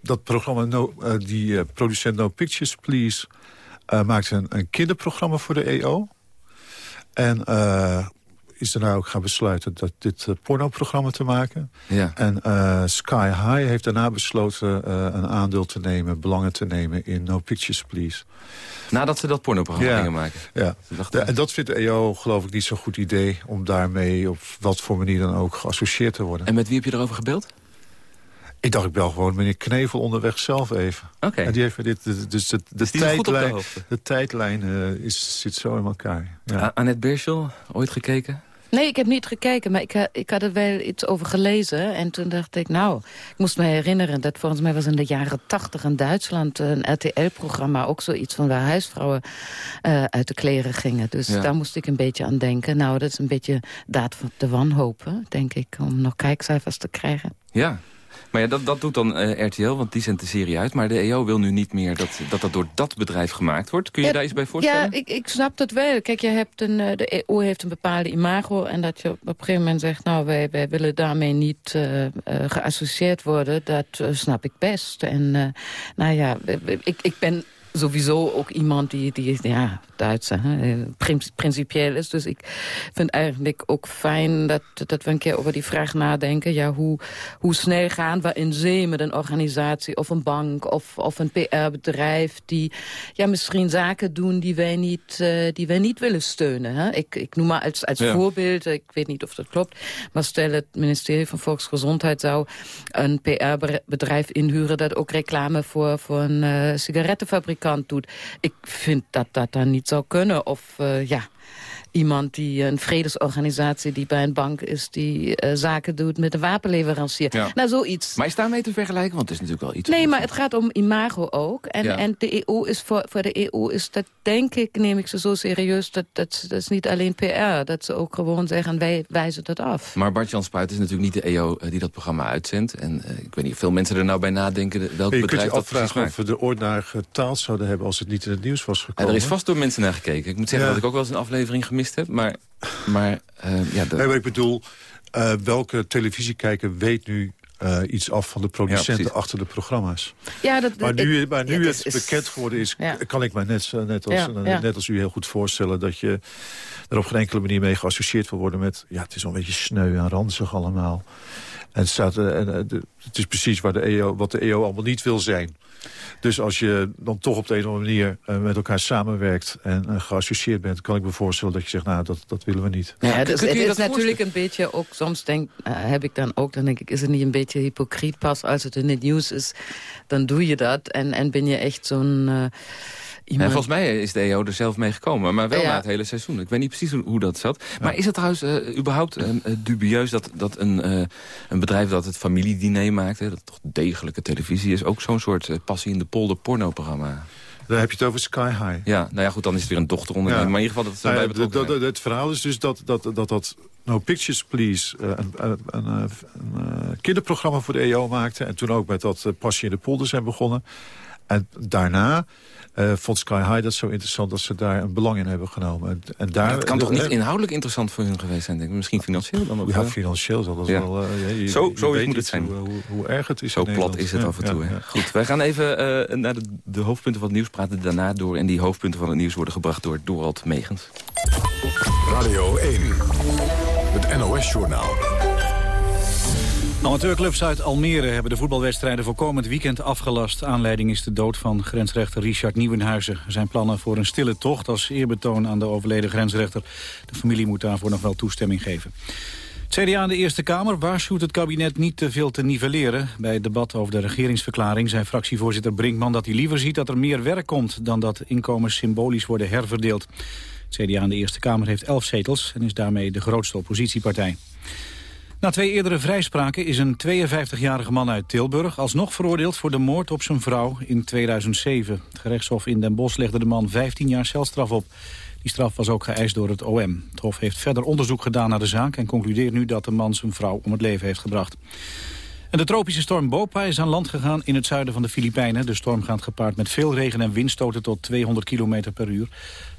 dat programma, no, uh, die uh, producent No Pictures Please... Uh, maakt een, een, kinderprogramma voor de EO. En is daarna ook gaan besluiten dat dit pornoprogramma te maken. Ja. En Sky High heeft daarna besloten een aandeel te nemen... belangen te nemen in No Pictures Please. Nadat ze dat pornoprogramma ja, gingen maken? Ja. ja. En dat vindt EO geloof ik niet zo'n goed idee... om daarmee op wat voor manier dan ook geassocieerd te worden. En met wie heb je erover gebeld? Ik dacht, ik bel gewoon meneer Knevel onderweg zelf even. Oké. Okay. En die heeft me dit, dus de, de, de tijdlijn, de, de tijdlijn uh, is, zit zo in elkaar. Ja. Annette Beerschel, ooit gekeken? Nee, ik heb niet gekeken, maar ik, ik had er wel iets over gelezen. En toen dacht ik, nou, ik moest me herinneren... dat volgens mij was in de jaren tachtig in Duitsland... een RTL-programma ook zoiets van waar huisvrouwen uh, uit de kleren gingen. Dus ja. daar moest ik een beetje aan denken. Nou, dat is een beetje daad van de wanhopen, denk ik... om nog kijkcijfers te krijgen. Ja, maar ja, dat, dat doet dan uh, RTL, want die zendt de serie uit. Maar de EO wil nu niet meer dat dat, dat door dat bedrijf gemaakt wordt. Kun je ja, daar iets bij voorstellen? Ja, ik, ik snap dat wel. Kijk, je hebt een, de EO heeft een bepaalde imago... en dat je op een gegeven moment zegt... nou, wij, wij willen daarmee niet uh, uh, geassocieerd worden. Dat snap ik best. En nou ja, ik, ik ben sowieso ook iemand die, die ja, Duitse, hè, principieel is. Dus ik vind eigenlijk ook fijn dat, dat we een keer over die vraag nadenken. Ja, hoe, hoe snel gaan we in zee met een organisatie of een bank of, of een PR-bedrijf... die ja, misschien zaken doen die wij niet, uh, die wij niet willen steunen. Hè? Ik, ik noem maar als, als ja. voorbeeld, ik weet niet of dat klopt... maar stel het ministerie van Volksgezondheid zou een PR-bedrijf inhuren... dat ook reclame voor, voor een uh, doet. Ik vind dat dat dan niet zou kunnen. Of uh, ja, iemand die een vredesorganisatie die bij een bank is... die uh, zaken doet met een wapenleverancier. Ja. Nou, zoiets. Maar is daarmee te vergelijken? Want het is natuurlijk wel iets... Nee, maar het gaat om imago ook. En, Ja. en de EU is voor, voor de EU is dat, denk ik, neem ik ze zo serieus... dat, dat, dat is niet alleen PR. Dat ze ook gewoon zeggen, wij wijzen dat af. Maar Bart-Jan Spuit is natuurlijk niet de EO eh, die dat programma uitzendt. En eh, ik weet niet of veel mensen er nou bij nadenken... welk je kunt bedrijf je dat precies afvragen maakt. of we er ooit naar getaald zouden hebben... als het niet in het nieuws was Ja, gekomen. er is vast door mensen naar gekeken. Ik moet zeggen Ja. dat ik ook wel eens een aflevering gemist heb. Maar, maar eh, ja, de- Nee, maar ik bedoel, eh, welke televisiekijker weet nu eh, iets af van de producenten achter de programma's. Ja, dat, maar nu, maar nu het, bekend geworden is, Ja. kan ik mij net, net, als, Ja, ja. net als u heel goed voorstellen... dat je er op geen enkele manier mee geassocieerd wil worden met... ja, het is een beetje sneu en ranzig allemaal. En het, staat, en, de- het is precies waar de EO, wat de EO allemaal niet wil zijn. Dus als je dan toch op de een of andere manier eh, met elkaar samenwerkt... en eh, geassocieerd bent, kan ik me voorstellen dat je zegt... nou, dat, dat willen we niet. Ja, het is, het is natuurlijk een beetje ook, soms denk, eh, heb ik dan ook, dan denk ik, is het niet een beetje hypocriet pas als het in het nieuws is, dan doe je dat en, en ben je echt zo'n En volgens mij is de EO er zelf mee gekomen, maar wel Ja. na het hele seizoen. Ik weet niet precies hoe, hoe dat zat. Maar is het trouwens eh, überhaupt eh, eh, dubieus dat, dat een, eh, een bedrijf dat het familiediner maakt... Hè, dat toch degelijke televisie is, ook zo'n soort passie in de polder pornoprogramma... Dan heb je het over Sky High. Ja, nou ja, goed, dan is het weer een dochteronderneming. Maar in ieder geval dat ze Nou ja, erbij dat- Het verhaal is dus dat dat, dat, dat No Pictures Please een, een, een, een, kinderprogramma voor de EO maakte. En toen ook met dat Passie in de Polder zijn begonnen. En daarna eh, vond Sky High dat zo interessant dat ze daar een belang in hebben genomen. En, en daar, dat kan toch niet inhoudelijk interessant voor hun geweest zijn, denk ik. Misschien financieel dan ook Ja, financieel zal dat Ja. wel... eh, je- je- Zo- je zo weet moet het zijn. Hoe, hoe, hoe erg het is Zo in plat Nederland. is het Ja, af en toe. ja, hè. ja. Goed, wij gaan even eh, naar de, de hoofdpunten van het nieuws praten daarna door. En die hoofdpunten van het nieuws worden gebracht door Dorald Megens. Radio 1. Het NOS-journaal. Amateurclubs uit Almere hebben de voetbalwedstrijden voor komend weekend afgelast. Aanleiding is de dood van grensrechter Richard Nieuwenhuizen. Er zijn plannen voor een stille tocht als eerbetoon aan de overleden grensrechter. De familie moet daarvoor nog wel toestemming geven. Het CDA in de Eerste Kamer waarschuwt het kabinet niet te veel te nivelleren. Bij het debat over de regeringsverklaring zei fractievoorzitter Brinkman dat hij liever ziet dat er meer werk komt dan dat inkomens symbolisch worden herverdeeld. Het CDA in de Eerste Kamer heeft elf zetels en is daarmee de grootste oppositiepartij. Na twee eerdere vrijspraken is een 52-jarige man uit Tilburg... alsnog veroordeeld voor de moord op zijn vrouw in 2007. Het gerechtshof in Den Bosch legde de man 15 jaar celstraf op. Die straf was ook geëist door het OM. Het hof heeft verder onderzoek gedaan naar de zaak... en concludeert nu dat de man zijn vrouw om het leven heeft gebracht. En de tropische storm Bopa is aan land gegaan in het zuiden van de Filipijnen. De storm gaat gepaard met veel regen en windstoten tot 200 km per uur.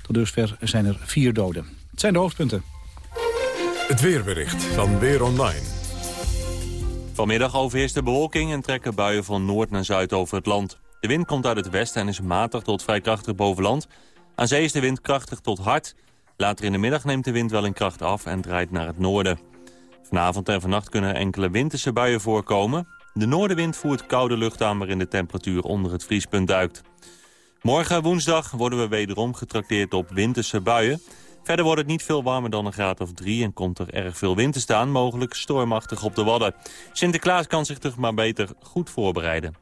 Tot dusver zijn er vier doden. Het zijn de hoofdpunten. Het weerbericht van Weer Online. Vanmiddag overheerst de bewolking en trekken buien van noord naar zuid over het land. De wind komt uit het westen en is matig tot vrij krachtig boven land. Aan zee is de wind krachtig tot hard. Later in de middag neemt de wind wel in kracht af en draait naar het noorden. Vanavond en vannacht kunnen enkele winterse buien voorkomen. De noordenwind voert koude lucht aan waarin de temperatuur onder het vriespunt duikt. Morgen woensdag worden we wederom getrakteerd op winterse buien. Verder wordt het niet veel warmer dan een graad of drie en komt er erg veel wind te staan, mogelijk stormachtig op de Wadden. Sinterklaas kan zich toch maar beter goed voorbereiden.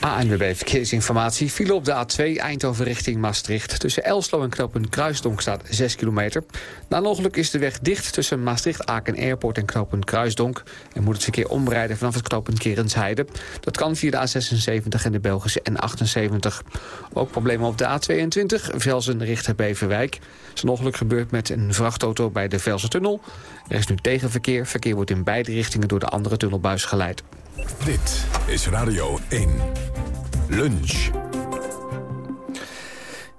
ANWB Verkeersinformatie. File op de A2 Eindhoven richting Maastricht. Tussen Elslo en knooppunt Kruisdonk staat 6 kilometer. Na een ongeluk is de weg dicht tussen Maastricht-Aken Airport en knooppunt Kruisdonk. En moet het verkeer omrijden vanaf het knooppunt Kerensheide. Dat kan via de A76 en de Belgische N78. Ook problemen op de A22 Velzen richting Beverwijk. Er is een ongeluk gebeurd met een vrachtauto bij de Velzen-tunnel. Er is nu tegenverkeer. Verkeer wordt in beide richtingen door de andere tunnelbuis geleid. Dit is Radio 1. Lunch.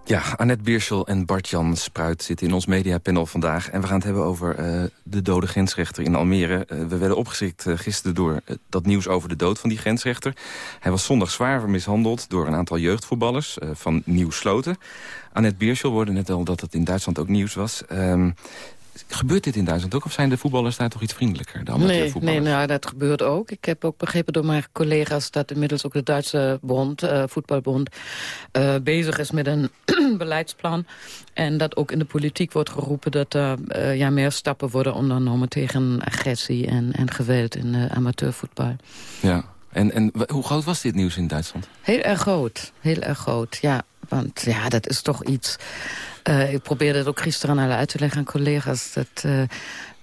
Ja, Annette Bierschel en Bart-Jan Spruit zitten in ons mediapanel vandaag. En we gaan het hebben over eh, de dode grensrechter in Almere. Eh, we werden opgeschrikt eh, gisteren door dat nieuws over de dood van die grensrechter. Hij was zondag zwaar mishandeld door een aantal jeugdvoetballers van Nieuw Sloten. Annette Bierschel hoorde net al dat het in Duitsland ook nieuws was. Ehm, gebeurt dit in Duitsland ook of zijn de voetballers daar toch iets vriendelijker? De Nee, amateurvoetballers? nee nou, dat gebeurt ook. Ik heb ook begrepen door mijn collega's... dat inmiddels ook de Duitse bond, eh, voetbalbond... eh, bezig is met een *clears throat* beleidsplan. En dat ook in de politiek wordt geroepen... dat er eh, ja, meer stappen worden ondernomen tegen agressie en, en geweld in amateurvoetbal. Ja. En, en hoe groot was dit nieuws in Duitsland? Heel erg groot, heel erg groot, ja. Want ja, dat is toch iets... eh, ik probeerde het ook gisteren al uit te leggen aan collega's... dat eh,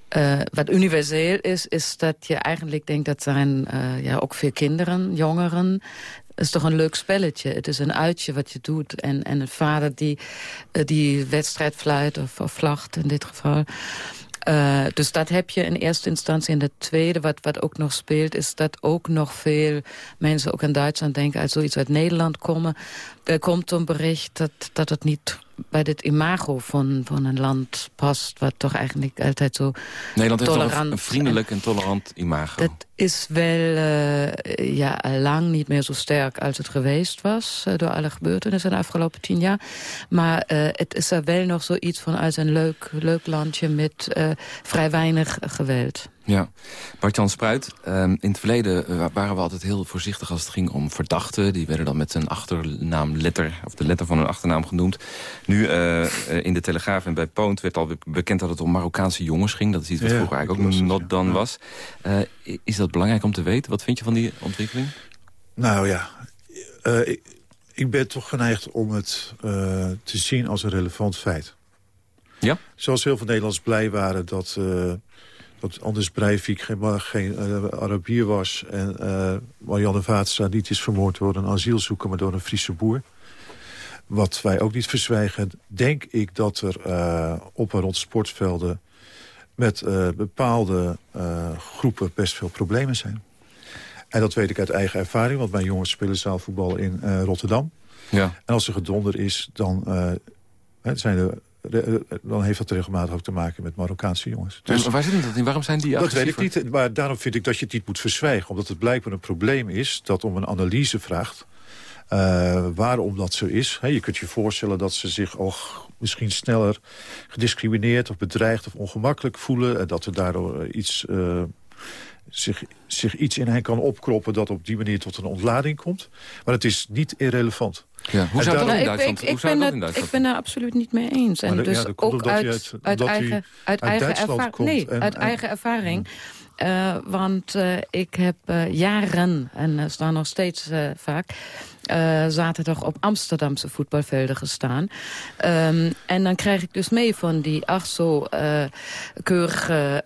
eh, wat universeel is, is dat je eigenlijk denkt... dat zijn ja, ook veel kinderen, jongeren... Is toch een leuk spelletje. Het is een uitje wat je doet. En, en een vader die die wedstrijd fluit of, of vlacht in dit geval... Uh, dus dat heb je in eerste instantie. En het tweede wat, wat ook nog speelt... is dat ook nog veel mensen ook in Duitsland denken... uit zoiets uit Nederland komen... er komt een bericht dat, dat het niet bij dit imago van, van een land past... wat toch eigenlijk altijd zo Nederland heeft tolerant... wel een, een vriendelijk en tolerant imago. Dat is wel uh, ja, lang niet meer zo sterk als het geweest was... Uh, door alle gebeurtenissen de afgelopen tien jaar. Maar uh, het is er wel nog zoiets van als een leuk, leuk landje... met vrij weinig geweld. Ja, Bart-Jan Spruit, um, in het verleden waren we altijd heel voorzichtig als het ging om verdachten. Die werden dan met een achternaamletter, of de letter van hun achternaam genoemd. Nu uh, in de Telegraaf en bij Poont werd al bekend dat het om Marokkaanse jongens ging. Dat is iets wat ja, vroeger eigenlijk ook not dan ja. was. Uh, is dat belangrijk om te weten? Wat vind je van die ontwikkeling? Nou ja, uh, ik, ik, ben toch geneigd om het te zien als een relevant feit. Ja? Zoals heel veel Nederlanders blij waren dat dat Anders Breivik geen, geen uh, Arabier was... en uh, Marianne Vaatstra niet is vermoord door een asielzoeker... maar door een Friese boer. Wat wij ook niet verzwijgen, denk ik dat er uh, op en rond sportvelden... met bepaalde groepen best veel problemen zijn. En dat weet ik uit eigen ervaring, want mijn jongens spelen zaalvoetbal in Rotterdam. Ja. En als er gedonder is, dan zijn er dan heeft dat regelmatig ook te maken met Marokkaanse jongens. Dus, waar zit dat in? Waarom zijn die Dat weet ik niet, maar daarom vind ik dat je het niet moet verzwijgen. Omdat het blijkbaar een probleem is dat om een analyse vraagt... Uh, waarom dat zo is. He, je kunt je voorstellen dat ze zich al misschien sneller gediscrimineerd... of bedreigd of ongemakkelijk voelen... en dat er daardoor iets... Uh, zich, zich iets in hen kan opkroppen dat op die manier tot een ontlading komt. Maar het is niet irrelevant. Ja, hoe zou dat in Duitsland? Ik, ik, ben, dat, dat ik ben daar absoluut niet mee eens. En dus ja, ook uit, uit, uit, eigen, uit, eigen ervaring. Nee, en, uit en, eigen ervaring. Uh, want uh, ik heb uh, jaren, en staan nog steeds vaak... zaterdag op Amsterdamse voetbalvelden gestaan. Um, en dan krijg ik dus mee van die ach zo keurige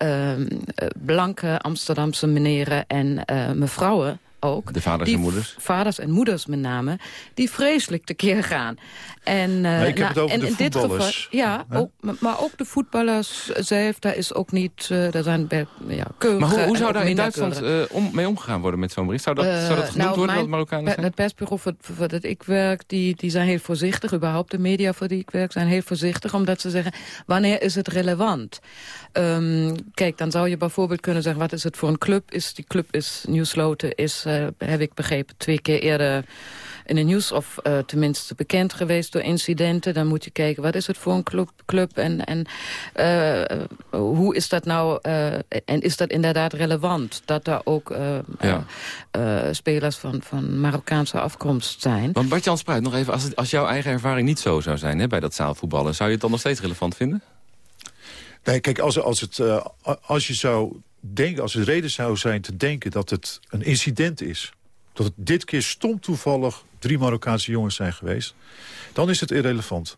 blanke Amsterdamse meneren en mevrouwen ook. De vaders die en moeders? Vaders en moeders met name. Die vreselijk tekeer gaan. En, uh, maar ik heb nou, het over en de in dit geval, ja, ook, maar ook de voetballers zelf, daar is ook niet, uh, daar zijn ja, keurige Maar hoe, hoe zou daar in Duitsland uh, om, mee omgegaan worden met zo'n bericht? Zou dat, zou dat genoemd nou, worden mijn, dat Marokkanen zijn? Het persbureau voor, voor dat ik werk, die, die zijn heel voorzichtig. Überhaupt de media voor die ik werk zijn heel voorzichtig. Omdat ze zeggen, wanneer is het relevant? Um, kijk, dan zou je bijvoorbeeld kunnen zeggen, wat is het voor een club? Is, die club is Nieuwsloten, is, uh, heb ik begrepen, twee keer eerder in het nieuws... of uh, tenminste bekend geweest door incidenten. Dan moet je kijken, wat is het voor een club? club en en uh, hoe is dat nou... En is dat inderdaad relevant? Dat er ook ja. spelers van, van Marokkaanse afkomst zijn. Want Bart-Jan Spruit, nog even, als, het, als jouw eigen ervaring niet zo zou zijn... Hè, bij dat zaalvoetballen, zou je het dan nog steeds relevant vinden? Nee, kijk, als, als, het, uh, als je zou denken, als er reden zou zijn te denken dat het een incident is... dat het dit keer stom toevallig drie Marokkaanse jongens zijn geweest... dan is het irrelevant.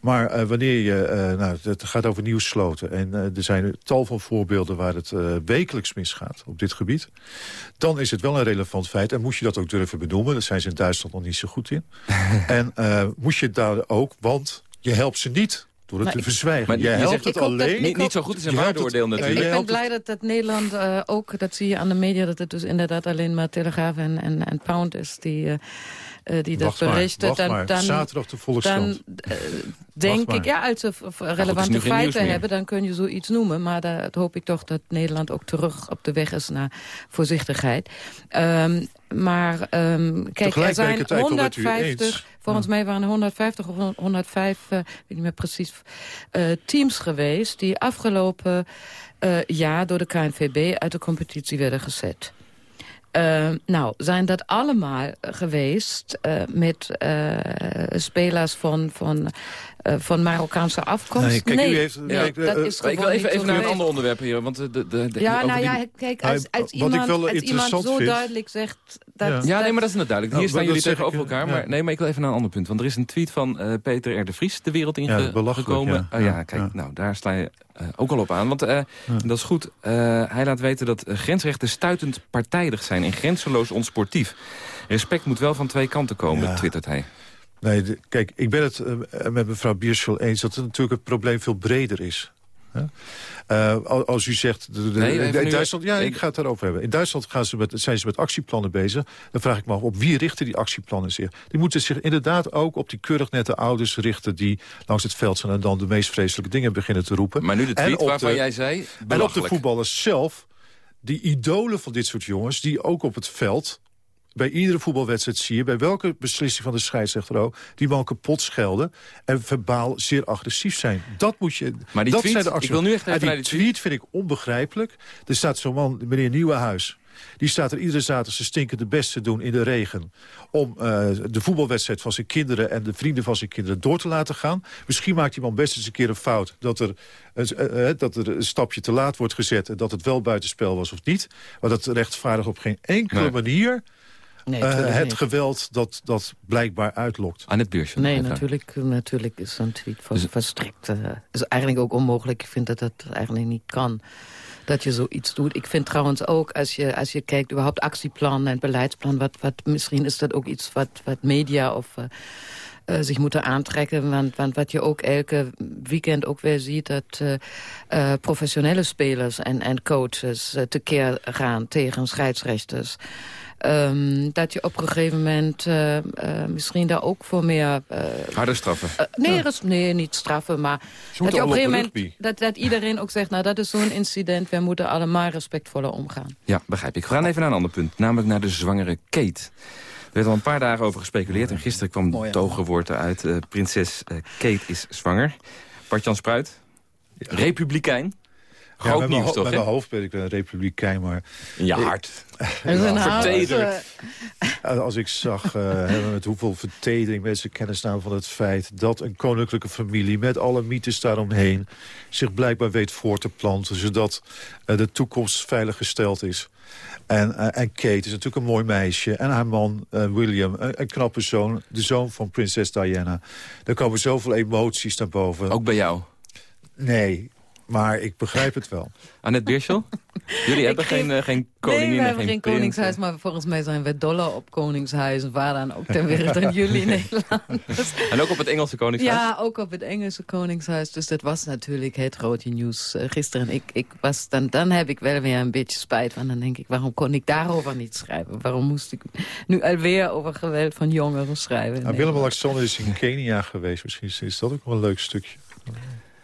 Maar uh, wanneer je, uh, nou, het gaat over nieuwssloten... en uh, er zijn tal van voorbeelden waar het wekelijks misgaat op dit gebied... dan is het wel een relevant feit en moest je dat ook durven benoemen. Daar zijn ze in Duitsland nog niet zo goed in. *laughs* en moest je het daar ook, want je helpt ze niet door het Maar te ik- verzwijgen. Maar Jij je helpt zegt het alleen... ik Niet, niet zo goed is een waardeoordeel natuurlijk. Ik ben blij dat, dat Nederland uh, ook, dat zie je aan de media... dat het dus inderdaad alleen maar Telegraaf en, en, en Pound is die, uh, die dat Wacht maar, berichten. wacht dan, maar. dan, Zaterdag de Volkskrant. Dan denk ik, ja, als ze v- v- relevante feiten hebben... dan kun je zoiets noemen. Maar dat hoop ik toch dat Nederland ook terug op de weg is naar voorzichtigheid. Um, maar um, kijk, er zijn Tegelijkertijd al met u 150... eens. Volgens mij waren er 150 of 105, uh, weet niet meer precies, uh, teams geweest... die afgelopen uh, jaar door de KNVB uit de competitie werden gezet. Uh, nou, zijn dat allemaal geweest uh, met uh, spelers van, van, uh, van Marokkaanse afkomst? Nee, kijk, u heeft- dat uh, is Maar ik wil even, even naar een ander onderwerp hier. Want de, de, de, Ja, nou die- ja, kijk, als, als ik iemand, wel als iemand zo vind- duidelijk zegt... Dat, Ja. Ja, nee, maar dat is net duidelijk. Hier Nou, staan jullie tegenover ik, elkaar. ja. Maar, nee, maar ik wil even naar een ander punt. Want er is een tweet van eh, Peter R. de Vries de wereld Ja, belachelijk, ingekomen. ja. Oh ja, kijk, ja. nou, daar sla je eh, ook al op aan. Want eh, dat is goed. Eh, hij laat weten dat eh, grensrechten stuitend partijdig zijn... en grenzeloos onsportief. Respect moet wel van twee kanten komen, Ja. twittert hij. Nee, de- kijk, ik ben het eh, met mevrouw Bierschool eens... dat het natuurlijk het probleem veel breder is. Hè? Uh, als u zegt, de, de, Nee, in Duitsland, ja, ik ga het daarover hebben. In Duitsland gaan ze met, zijn ze met actieplannen bezig. Dan vraag ik me af, op wie richten die actieplannen zich? Die moeten zich inderdaad ook op die keurig nette ouders richten... die langs het veld zijn en dan de meest vreselijke dingen beginnen te roepen. Maar nu de tweet waarvan jij zei, En op de voetballers zelf, die idolen van dit soort jongens... die ook op het veld bij iedere voetbalwedstrijd zie je... bij welke beslissing van de scheidsrechter ook... die man kapot schelden en verbaal zeer agressief zijn. Dat moet je... Maar die dat tweet, zijn de ik wil nu echt even En die naar die tweet vind ik onbegrijpelijk. Er staat zo'n man, meneer Nieuwenhuis... Die staat er iedere zaterdag zijn stinkende best te doen in de regen... om eh, de voetbalwedstrijd van zijn kinderen en de vrienden van zijn kinderen door te laten gaan. Misschien maakt die man best eens een keer een fout... dat er, een- eh, eh, dat er een stapje te laat wordt gezet... en dat het wel buitenspel was of niet. Maar dat rechtvaardigt op geen enkele Nee. manier... Nee, eh, het niet. geweld dat, dat blijkbaar uitlokt. Aan het beursje. Nee, natuurlijk, natuurlijk is zo'n tweet Dus- ver, verstrikt. eh, is eigenlijk ook onmogelijk. Ik vind dat dat eigenlijk niet kan. Dat je zoiets doet. Ik vind trouwens ook, als je, als je kijkt überhaupt actieplan en beleidsplan... Wat, wat, misschien is dat ook iets wat, wat media of... eh, zich moeten aantrekken. Want, want wat je ook elke weekend ook weer ziet... dat eh, eh, professionele spelers en, en coaches eh, tekeer gaan tegen scheidsrechters. Ehm, dat je op een gegeven moment eh, eh, misschien daar ook voor meer... eh, Harder straffen. nee, nee, niet straffen, maar dat je op een gegeven moment dat, dat iedereen ook zegt, nou dat is zo'n incident, we moeten allemaal respectvoller omgaan. Ja, begrijp ik. We gaan even naar een ander punt, namelijk naar de zwangere Kate. Er werd al een paar dagen over gespeculeerd en gisteren kwam het togenwoord eruit. eh, prinses Kate is zwanger. Bart-Jan Spruit, republikein. Ja, Groot met mijn nieuws toch, Met hoofd ben ik een republikein, maar... In je Ik- hart. En zijn hart, vertederd. Eh, Als ik zag eh, *laughs* met hoeveel vertedering mensen kennis namen van het feit... dat een koninklijke familie met alle mythes daaromheen... zich blijkbaar weet voor te planten... zodat eh, de toekomst veilig gesteld is. En, eh, en Kate is natuurlijk een mooi meisje. En haar man eh, William, een, een knappe zoon. De zoon van prinses Diana. Er komen zoveel emoties naar boven. Ook bij jou? Nee, maar ik begrijp het wel. Annette Beerschel? Jullie *laughs* hebben geef- geen, eh, geen koningin nee, we en hebben geen prins. koningshuis, maar volgens mij zijn we dollar op koningshuizen. Waar dan ook ter wereld dan jullie in *laughs* Nederland. En ook op het Engelse koningshuis? Ja, ook op het Engelse Koningshuis. Dus dat was natuurlijk het grote nieuws eh, gisteren. Ik, ik was dan, dan heb ik wel weer een beetje spijt van. Dan denk ik, waarom kon ik daarover niet schrijven? Waarom moest ik nu alweer over geweld van jongeren schrijven? Nou. Willem-Alexander is in Kenia geweest. Misschien is dat ook wel een leuk stukje.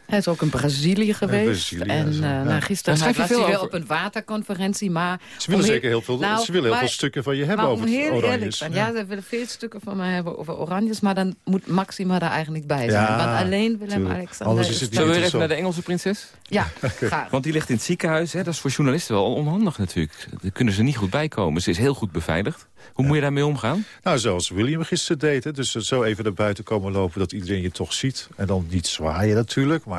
Hij is ook in Brazilië geweest. Brazilië, en eh, ja. nou, gisteren Daar schrijf je was hij over. op een waterconferentie. Maar Ze willen om zeker heel veel, Nou, ze willen heel maar- veel stukken van je hebben maar over heel Oranjes. eerlijk zijn, ja, ze willen veel stukken van mij hebben over Oranjes, maar dan moet Maxima daar eigenlijk bij zijn. Ja, Want alleen. Willem-Alexander Anders is het Zullen we even naar de Engelse prinses? Ja, *laughs* graag. Want die ligt in het ziekenhuis. Hè? Dat is voor journalisten wel onhandig natuurlijk. Daar kunnen ze niet goed bij komen. Ze is heel goed beveiligd. Hoe moet je daarmee omgaan? Nou, zoals William gisteren deed. Hè. Dus zo even naar buiten komen lopen dat iedereen je toch ziet. En dan niet zwaaien natuurlijk, maar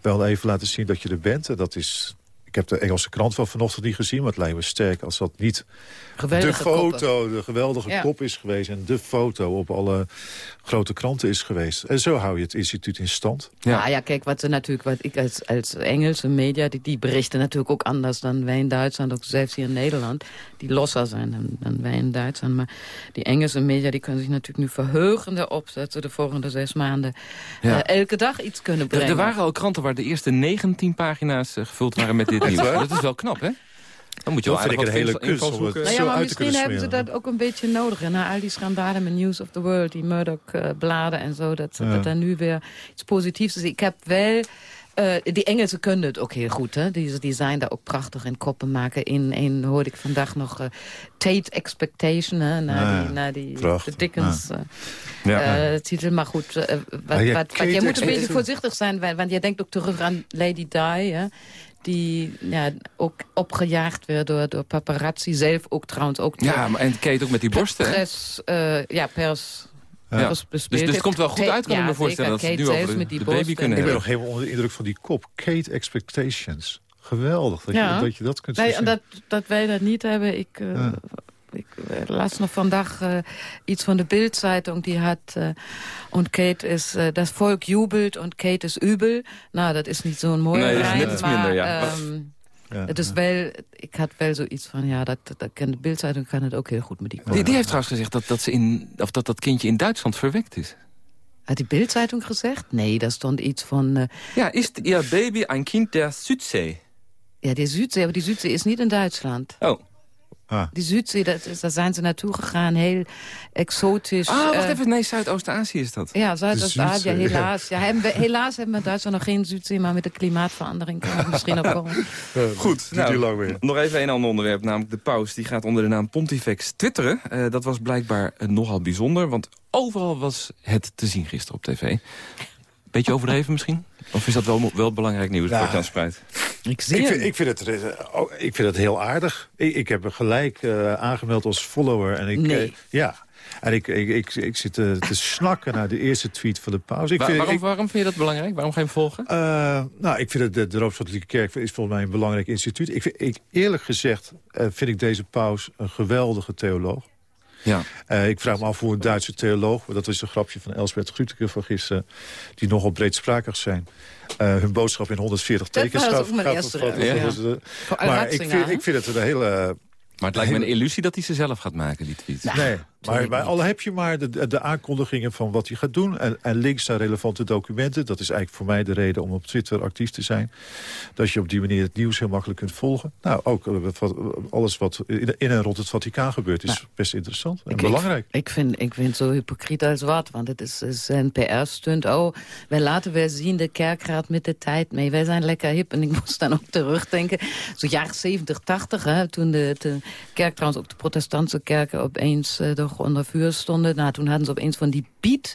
wel even laten zien dat je er bent. En dat is... Ik heb de Engelse krant van vanochtend niet gezien, maar het lijkt me sterk als dat niet Geweldige de foto, de geweldige Ja. kop is geweest... en de foto op alle grote kranten is geweest. En zo hou je het instituut in stand. Ja. ja, kijk, wat, er natuurlijk, wat ik als, als Engelse media, die, die berichten natuurlijk ook anders dan wij in Duitsland, ook zelfs hier in Nederland, die losser zijn dan, dan wij in Duitsland. Maar die Engelse media, die kunnen zich natuurlijk nu verheugen erop dat ze de volgende zes maanden Ja. eh, elke dag iets kunnen brengen. er waren al kranten waar de eerste 19 pagina's eh, gevuld waren met dit Dat is wel knap, hè? Dan moet je Dat wel vind ik een hele kunst om het. Nou ja, maar uit te misschien hebben ze dat ook een beetje nodig. En na al die schandalen met News of the World, die Murdoch-bladen en zo... dat, Ja. dat er nu weer iets positiefs is. Ik heb wel... eh, die Engelsen kunnen het ook heel goed. Hè? Die, die zijn daar ook prachtig in koppen maken. In, in hoorde ik vandaag nog eh, Tate Expectation. Hè? Na Ah, die, na die prachtig. de Dickens Ah. eh, Ja. eh, titel. Maar goed, eh, wat, Ah, ja, wat, jij moet een beetje voorzichtig zijn. Want want jij denkt ook terug aan Lady Di. Hè? Die ja, ook opgejaagd werd door, door paparazzi. Zelf ook trouwens ook Ja, maar en Kate ook met die borsten, hè? pers, eh, ja, pers. Ja. pers Dus, dus het komt wel goed Kate- uit, kan ik ja, me voorstellen. Dat ze nu over de, met die de baby borsten. kunnen Ik ben nog helemaal onder de indruk van die kop. Kate Expectations. Geweldig dat, Ja. je, dat je dat kunt Wij, verzinnen. dat, dat wij dat niet hebben. Ik, eh, Ja. Ik eh, las nog vandaag eh, iets van de Bildzeitung. Die had... eh und Kate is... eh, das Volk jubelt und Kate is übel. Nou, dat is niet zo'n mooie Nee, dat is rijm, net iets maar, minder, ja. ehm, Ja, het is wel... Ik had wel zoiets van... Ja, dat, dat, kan de Bildzeitung kan het ook heel goed met die. Die, die heeft trouwens gezegd dat dat, ze in, of dat dat kindje in Duitsland verwekt is. Had die Bildzeitung gezegd? Nee, daar stond iets van... Uh... Ja, is Ihr Baby een Kind der Südsee? Ja, die Zuidzee, aber die Zuidzee is niet in Duitsland. Oh. Ah. Die Zuidzee, dat is, daar zijn ze naartoe gegaan, heel exotisch. Ah, wacht uh, even, nee, Zuidoost-Azië is dat. Ja, Zuidoost-Azië, helaas. Ja, hebben we, helaas hebben we in Duitsland nog geen Zuidzee, maar met de klimaatverandering kan het misschien ook komen. *laughs* Goed, nou, nog even een ander onderwerp, namelijk de paus. Die gaat onder de naam Pontifex twitteren. Uh, dat was blijkbaar uh, nogal bijzonder, want overal was het te zien gisteren op tv. Beetje overdreven misschien? Of is dat wel, wel belangrijk nieuws, ja, Jan Spruit? Ik, zie ik, vind, ik, vind het, eh, oh, ik vind het heel aardig. Ik, ik heb me gelijk uh, aangemeld als follower. En ik, nee. uh, ja. En ik, ik, ik, ik zit te, te snakken naar de eerste tweet van de pauze. Wa waarom, waarom vind je dat belangrijk? Waarom ga je hem volgen? nou, ik vind het, de, de Rooms-Katholieke Kerk is volgens mij een belangrijk instituut. Ik, vind, ik, eerlijk gezegd vind ik deze paus een geweldige theoloog. Ja. Uh, ik vraag me af hoe een Duitse theoloog... dat is een grapje van Elsbeth Grütke van gisteren... die nogal breedsprakig zijn... Uh, hun boodschap in 140 tekens gaat. gaat ja. ja. Maar ik vind, ik vind het een hele... Maar het lijkt me een illusie dat hij ze zelf gaat maken, die tweet. Nee, maar bij alle heb je maar de, de aankondigingen van wat hij gaat doen. En, en links naar relevante documenten. Dat is eigenlijk voor mij de reden om op Twitter actief te zijn. Dat je op die manier het nieuws heel makkelijk kunt volgen. Nou, ook eh, alles wat in, en rond het Vaticaan gebeurt is nou, best interessant en ik, belangrijk. Ik, ik, vind, ik vind het zo hypocriet als wat. Want het is, is een PR-stunt. Oh, wij laten weer zien, de kerk gaat met de tijd mee. Wij zijn lekker hip. En ik *laughs* moest dan ook terugdenken. Zo jaren 70, 80, hè, toen de, de kerk, trouwens ook de protestantse kerken opeens... Uh, de onder vuur stonden. Nou, toen hadden ze opeens van die beat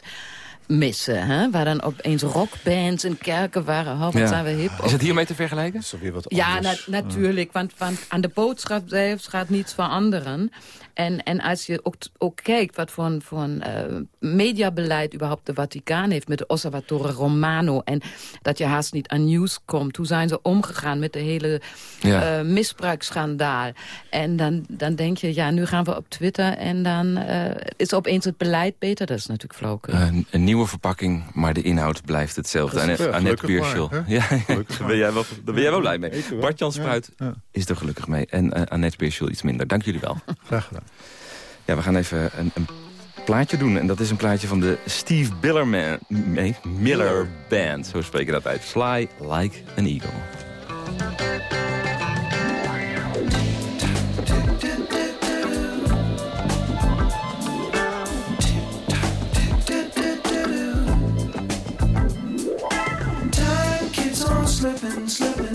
missen. Hè? Waar dan opeens rockbands en kerken waren. Oh, wat ja. zijn we hip. Is het hiermee te vergelijken? Is weer wat ja, na natuurlijk. Want, want aan de boodschap zelf gaat niets veranderen. En, en als je ook, ook kijkt wat voor een, voor een uh, mediabeleid überhaupt de Vaticaan heeft... met de Osservatore Romano en dat je haast niet aan nieuws komt. Hoe zijn ze omgegaan met de hele ja. uh, misbruiksschandaal? En dan, dan denk je, ja, nu gaan we op Twitter en dan uh, is opeens het beleid beter. Dat is natuurlijk flauwkul. Een, een nieuwe verpakking, maar de inhoud blijft hetzelfde. Annette, Annette Bierschel. Ja, *laughs* daar ben jij wel, daar ben jij wel blij mee. Bart-Jan Spruit ja, ja. is er gelukkig mee. En uh, Annette Bierschel iets minder. Dank jullie wel. Graag gedaan. Ja, we gaan even een, een, plaatje doen. En dat is een plaatje van de Steve Billerman, nee, Miller Band. Zo spreek je dat uit. Fly like an eagle. slipping, slipping,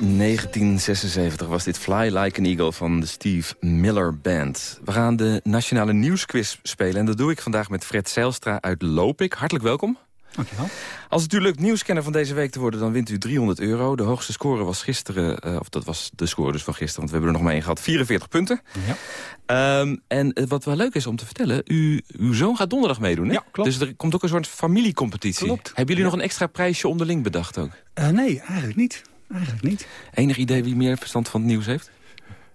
1976 was dit Fly Like an Eagle van de Steve Miller Band. We gaan de Nationale Nieuwsquiz spelen en dat doe ik vandaag met Fred Zijlstra uit Lopik. Hartelijk welkom. Dankjewel. Als het u lukt nieuwskenner van deze week te worden, dan wint u 300 euro. De hoogste score was gisteren, eh, of dat was de score dus van gisteren, want we hebben er nog maar één gehad, 44 punten. Ja. Ehm, en eh, wat wel leuk is om te vertellen, u, uw zoon gaat donderdag meedoen, hè? Ja, klopt. Dus er komt ook een soort familiecompetitie. Klopt. Hebben jullie nog een extra prijsje onderling bedacht ook? Eh, nee, eigenlijk niet. Eigenlijk niet. Enig idee wie meer verstand van het nieuws heeft?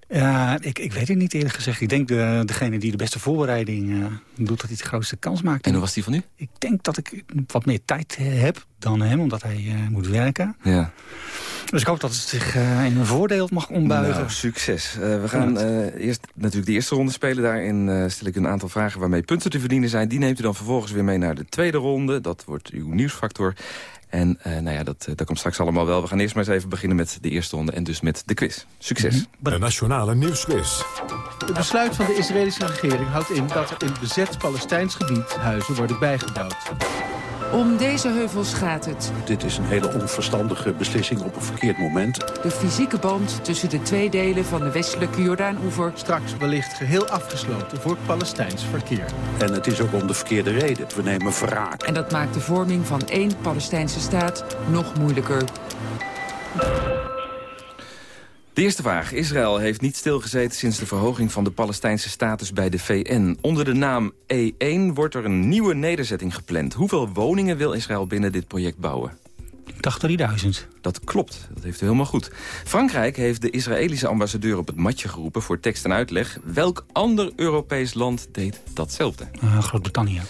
Ja, ik, ik weet het niet eerlijk gezegd. Ik denk de, degene die de beste voorbereiding eh, doet, dat hij de grootste kans maakt. En hoe was die van u? Ik denk dat ik wat meer tijd eh, heb dan hem, omdat hij eh, moet werken. Ja. Dus ik hoop dat het zich eh, in een voordeel mag ombuigen. Nou, succes. Eh, we gaan eh, eerst natuurlijk de eerste ronde spelen. Daarin eh, stel ik een aantal vragen waarmee punten te verdienen zijn. Die neemt u dan vervolgens weer mee naar de tweede ronde. Dat wordt uw nieuwsfactor. En eh, nou ja, dat, eh, dat komt straks allemaal wel. We gaan eerst maar eens even beginnen met de eerste ronde en dus met de quiz. Succes. De Nationale Nieuwsquiz. Het besluit van de Israëlische regering houdt in dat er in bezet Palestijns gebied huizen worden bijgebouwd. Om deze heuvels gaat het. Dit is een hele onverstandige beslissing op een verkeerd moment. De fysieke band tussen de twee delen van de westelijke Jordaan-oever... Straks wellicht geheel afgesloten voor Palestijns verkeer. En het is ook om de verkeerde reden. We nemen wraak. En dat maakt de vorming van één Palestijnse staat nog moeilijker. De eerste vraag. Israël heeft niet stilgezeten sinds de verhoging van de Palestijnse status bij de VN. Onder de naam E1 wordt er een nieuwe nederzetting gepland. Hoeveel woningen wil Israël binnen dit project bouwen? Ik dacht 3000. Dat klopt, dat heeft u helemaal goed. Frankrijk heeft de Israëlische ambassadeur op het matje geroepen voor tekst en uitleg. Welk ander Europees land deed datzelfde? Uh, Groot-Brittannië.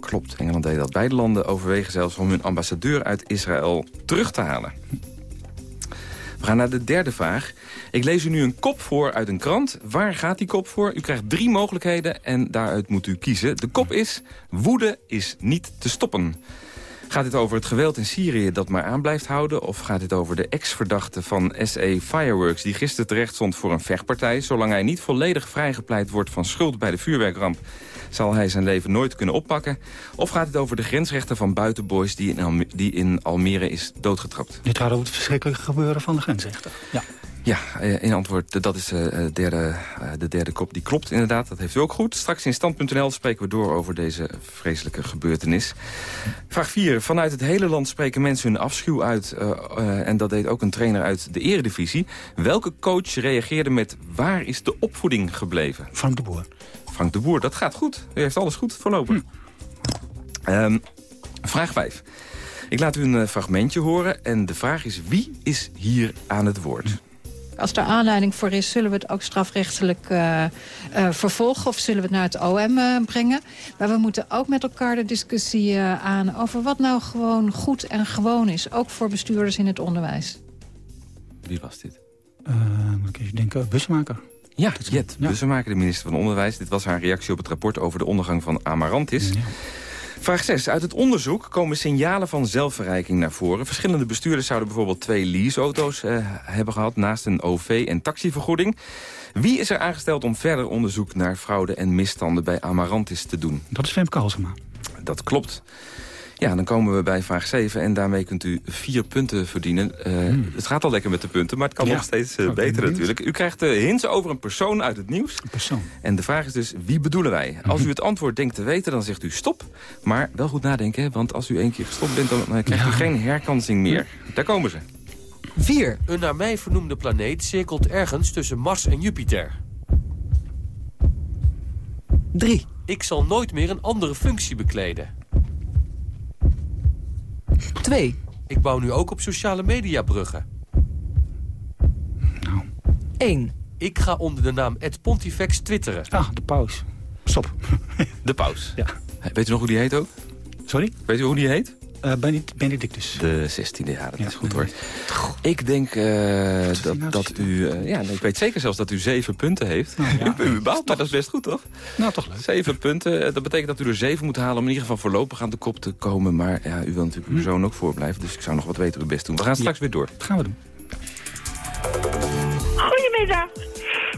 Klopt, Engeland deed dat. Beide landen overwegen zelfs om hun ambassadeur uit Israël terug te halen. We gaan naar de derde vraag. Ik lees u nu een kop voor uit een krant. Waar gaat die kop voor? U krijgt drie mogelijkheden en daaruit moet u kiezen. De kop is, woede is niet te stoppen. Gaat dit over het geweld in Syrië dat maar aan blijft houden? Of gaat dit over de ex-verdachte van SE Fireworks... die gisteren terecht stond voor een vechtpartij? Zolang hij niet volledig vrijgepleit wordt van schuld bij de vuurwerkramp... zal hij zijn leven nooit kunnen oppakken? Of gaat het over de grensrechter van Buitenboys... die in, Alme- die in Almere is doodgetrapt? Dit gaat over het verschrikkelijke gebeuren van de grensrechter. Ja. Ja, eh, in antwoord, dat is eh, de derde, eh, de derde kop. Die klopt inderdaad, dat heeft u ook goed. Straks in stand.nl spreken we door over deze vreselijke gebeurtenis. Vraag 4. Vanuit het hele land spreken mensen hun afschuw uit. eh, eh, en dat deed ook een trainer uit de eredivisie. Welke coach reageerde met waar is de opvoeding gebleven? Frank de Boer. Frank de Boer, dat gaat goed. U heeft alles goed voorlopig. Ehm, vraag 5. Ik laat u een eh, fragmentje horen en de vraag is wie is hier aan het woord? Als er aanleiding voor is, zullen we het ook strafrechtelijk eh, eh, vervolgen... of zullen we het naar het OM eh, brengen. Maar we moeten ook met elkaar de discussie eh, aan... over wat nou gewoon goed en gewoon is. Ook voor bestuurders in het onderwijs. Wie was dit? Eh, moet ik even denken, busmaker. Ja, Jet Bussemaker, de minister van Onderwijs. Dit was haar reactie op het rapport over de ondergang van Amarantis. Vraag 6. Uit het onderzoek komen signalen van zelfverrijking naar voren. Verschillende bestuurders zouden bijvoorbeeld twee leaseauto's eh, hebben gehad... naast een OV- en taxivergoeding. Wie is er aangesteld om verder onderzoek naar fraude en misstanden bij Amarantis te doen? Dat is Femke Halsema. Dat klopt. Ja, dan komen we bij vraag 7 en daarmee kunt u vier punten verdienen. Eh, Het gaat al lekker met de punten, maar het kan Ja. nog steeds eh, beter natuurlijk. U krijgt uh, hints over een persoon uit het nieuws. persoon. En de vraag is dus, wie bedoelen wij? Als u het antwoord denkt te weten, dan zegt u stop. Maar wel goed nadenken, hè, want als u één keer gestopt bent... dan krijgt u geen herkansing meer. Daar komen ze. 4. Een naar mij vernoemde planeet cirkelt ergens tussen Mars en Jupiter. 3. Ik zal nooit meer een andere functie bekleden. 2. Ik bouw nu ook op sociale media bruggen. 1. Ik ga onder de naam Ed Pontifex twitteren. Ah, de paus. Stop. *laughs* De paus. Ja. Weet u nog hoe die heet ook? Sorry? Weet u hoe die heet? Uh, Benedictus. De 16e, ja, dat is goed hoor. Ik denk eh, dat, dat u... eh, ja, nee, ik weet zeker zelfs dat u zeven punten heeft. *laughs* u, u baalt, maar dat is best goed, toch? Nou, toch leuk. Zeven punten. Dat betekent dat u er zeven moet halen om in ieder geval voorlopig aan de kop te komen. Maar ja, u wil natuurlijk uw zoon ook voorblijven. Dus ik zou nog wat weten uw best doen. We gaan straks weer door. gaan we doen. Goedemiddag.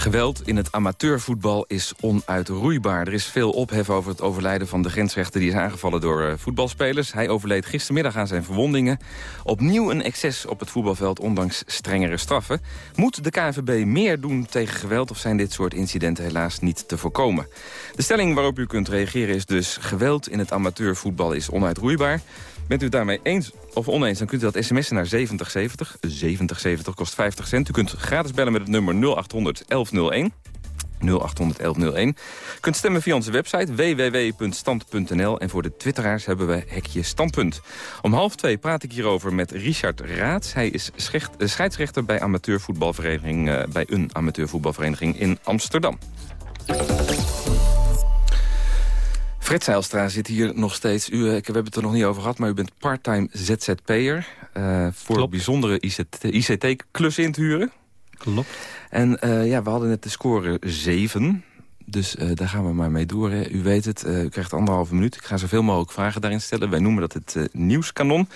Geweld in het amateurvoetbal is onuitroeibaar. Er is veel ophef over het overlijden van de grensrechter... die is aangevallen door uh, voetbalspelers. Hij overleed gistermiddag aan zijn verwondingen. Opnieuw een excess op het voetbalveld, ondanks strengere straffen. Moet de KNVB meer doen tegen geweld... of zijn dit soort incidenten helaas niet te voorkomen? De stelling waarop u kunt reageren is dus... geweld in het amateurvoetbal is onuitroeibaar. Bent u het daarmee eens of oneens, dan kunt u dat sms'en naar 7070. 7070 kost 50 cent. U kunt gratis bellen met het nummer 0800 1101. 0800 1101. U kunt stemmen via onze website www.stand.nl. En voor de twitteraars hebben we Hekje Standpunt. Om half twee praat ik hierover met Richard Raads. Hij is eh, scheidsrechter bij, amateurvoetbalvereniging, uh, bij een amateurvoetbalvereniging in Amsterdam. Fred zit hier nog steeds. U, uh, we hebben het er nog niet over gehad, maar u bent parttime ZZP'er. Uh, voor Klopt. bijzondere ICT-klus in te huren. Klopt. En uh, ja, we hadden net de score 7. Dus daar gaan we maar mee door. Hè. U weet het, u krijgt anderhalve minuut. Ik ga zoveel mogelijk vragen daarin stellen. Wij noemen dat het nieuwskanon.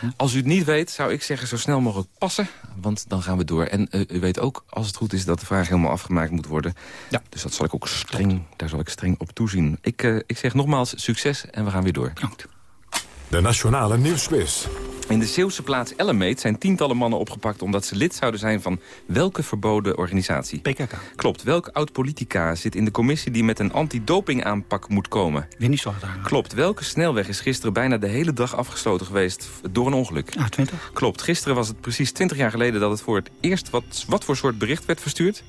Mhm. Als u het niet weet, zou ik zeggen zo snel mogelijk passen. Want dan gaan we door. En u weet ook, als het goed is, dat de vraag helemaal afgemaakt moet worden. Ja. Dus dat zal ik ook streng, daar zal ik streng op toezien. Ik, ik zeg nogmaals succes en we gaan weer door. Goed. De Nationale Nieuwsquiz. In de Zeeuwse plaats Ellemeet zijn tientallen mannen opgepakt... omdat ze lid zouden zijn van welke verboden organisatie? PKK. Klopt. Welk oud-politica zit in de commissie... die met een antidopingaanpak moet komen? Winnie Southagen. Klopt. Welke snelweg is gisteren bijna de hele dag afgesloten geweest... door een ongeluk? A20. Klopt. Gisteren was het precies 20 jaar geleden... dat het voor het eerst wat, wat voor soort bericht werd verstuurd?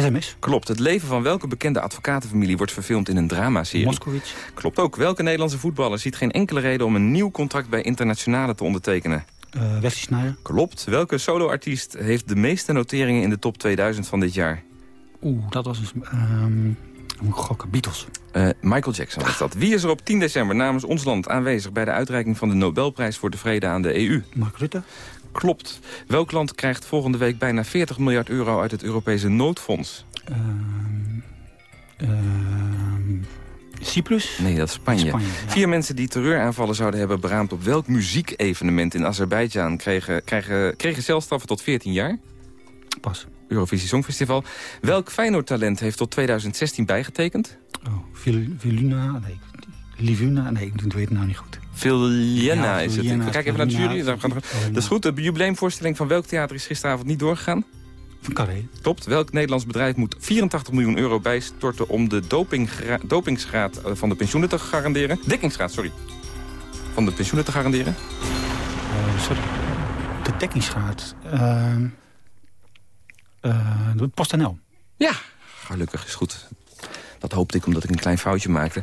SMS. Klopt. Het leven van welke bekende advocatenfamilie wordt verfilmd in een dramaserie? Moskowitz. Klopt ook. Welke Nederlandse voetballer ziet geen enkele reden om een nieuw contract bij Internationale te ondertekenen? Uh, Wesley Sneijder. Klopt. Welke soloartiest heeft de meeste noteringen in de top 2000 van dit jaar? Oeh, dat was dus... Um, moet gokken. Beatles. Uh, Michael Jackson was dat. Wie is er op 10 december namens ons land aanwezig... bij de uitreiking van de Nobelprijs voor de Vrede aan de EU? Mark Rutte. Klopt. Welk land krijgt volgende week bijna 40 miljard euro uit het Europese noodfonds? Uh, uh, Cyprus? Nee, dat is Spanje. Spanje ja. Vier mensen die terreuraanvallen zouden hebben beraamd... op welk muziekevenement in Azerbeidzjan kregen, kregen, kregen celstraffen tot 14 jaar? Pas. Eurovisie Songfestival. Welk Feyenoord-talent heeft tot 2016 bijgetekend? Oh, Viluna, nee, Livuna, nee, ik weet het nou niet goed. Viljena Ja, is het. Kijk even naar de jury. We- Dat is goed. De jubileumvoorstelling van welk theater is gisteravond niet doorgegaan? Van Carré. Klopt. Welk Nederlands bedrijf moet 84 miljoen euro bijstorten... om de dopingsgraad eh, van de pensioenen te garanderen? Dekkingsgraad, sorry. Van de pensioenen te garanderen? Uh, sorry. De dekkingsgraad. Uh, uh, de PostNL. Ja, gelukkig is goed. Dat hoopte ik omdat ik een klein foutje maakte.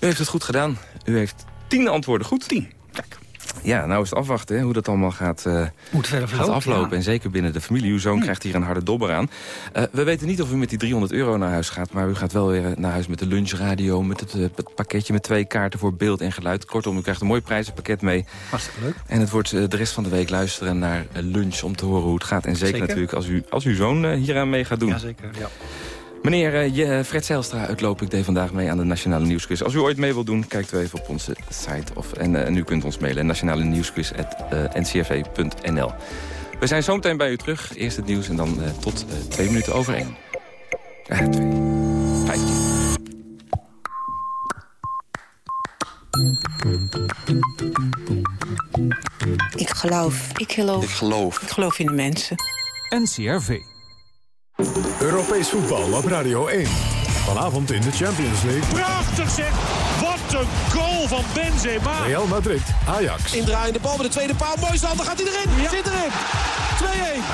U heeft het goed gedaan. U heeft tien antwoorden goed. Tien. Kijk. Ja, nou is het afwachten hè, hoe dat allemaal gaat, uh, Hoe het verder gaat aflopen. ja. En zeker binnen de familie. Uw zoon Hm. krijgt hier een harde dobber aan. Uh, we weten niet of u met die 300 euro naar huis gaat... maar u gaat wel weer naar huis met de lunchradio... met het, uh, het pakketje met twee kaarten voor beeld en geluid. Kortom, u krijgt een mooi prijzenpakket mee. Hartstikke leuk. En het wordt uh, de rest van de week luisteren naar lunch... om te horen hoe het gaat. En zeker, Zeker. natuurlijk als, u, als uw zoon hieraan mee gaat doen. Jazeker, ja. Meneer uh, Fred Zijlstra uitloop ik deed vandaag mee aan de Nationale Nieuwsquiz. Als u ooit mee wilt doen, kijkt u even op onze site. Of, en, uh, en u kunt ons mailen, nationale nieuwsquiz.ncrv.nl. We zijn zo meteen bij u terug. Eerst het nieuws en dan uh, tot uh, twee minuten over één. Ja, twee. Vijftien. Ik geloof. Ik geloof. Ik geloof. Ik geloof in de mensen. NCRV. Europees voetbal op Radio 1. Vanavond in de Champions League. Prachtig zeg! Wat een goal van Benzema! Real Madrid, Ajax. Indraaiende bal met de tweede paal. Mooi stand, dan gaat hij erin! Ja. Zit erin! 2-1!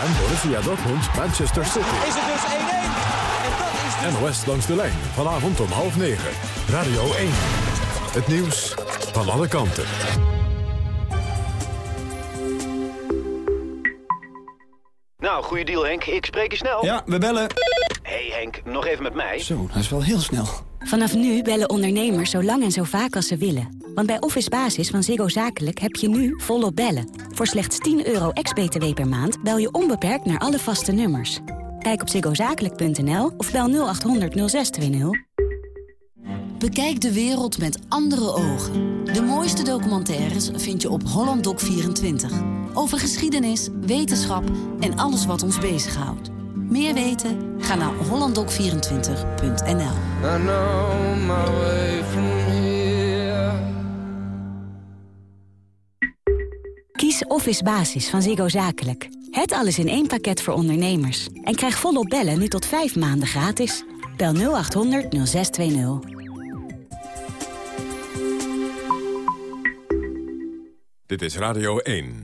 En Borussia Dortmund, Manchester City. Is het dus 1-1? En dat is dus... NOS langs de lijn. Vanavond om half negen. Radio 1. Het nieuws van alle kanten. Goede deal Henk. Ik spreek je snel. Ja, we bellen. Hé, hey Henk, nog even met mij. Zo, dat is wel heel snel. Vanaf nu bellen ondernemers zo lang en zo vaak als ze willen. Want bij Office Basis van Ziggo Zakelijk heb je nu volop bellen. Voor slechts 10 euro ex-BTW per maand bel je onbeperkt naar alle vaste nummers. Kijk op ziggozakelijk.nl of bel 0800 0620. Bekijk de wereld met andere ogen. De mooiste documentaires vind je op Holland Doc 24. Over geschiedenis, wetenschap en alles wat ons bezighoudt. Meer weten? Ga naar hollanddoc24.nl Kies Office Basis van Ziggo Zakelijk. Het alles in één pakket voor ondernemers. En krijg volop bellen nu tot 5 maanden gratis. Bel 0800 0620. Dit is Radio 1.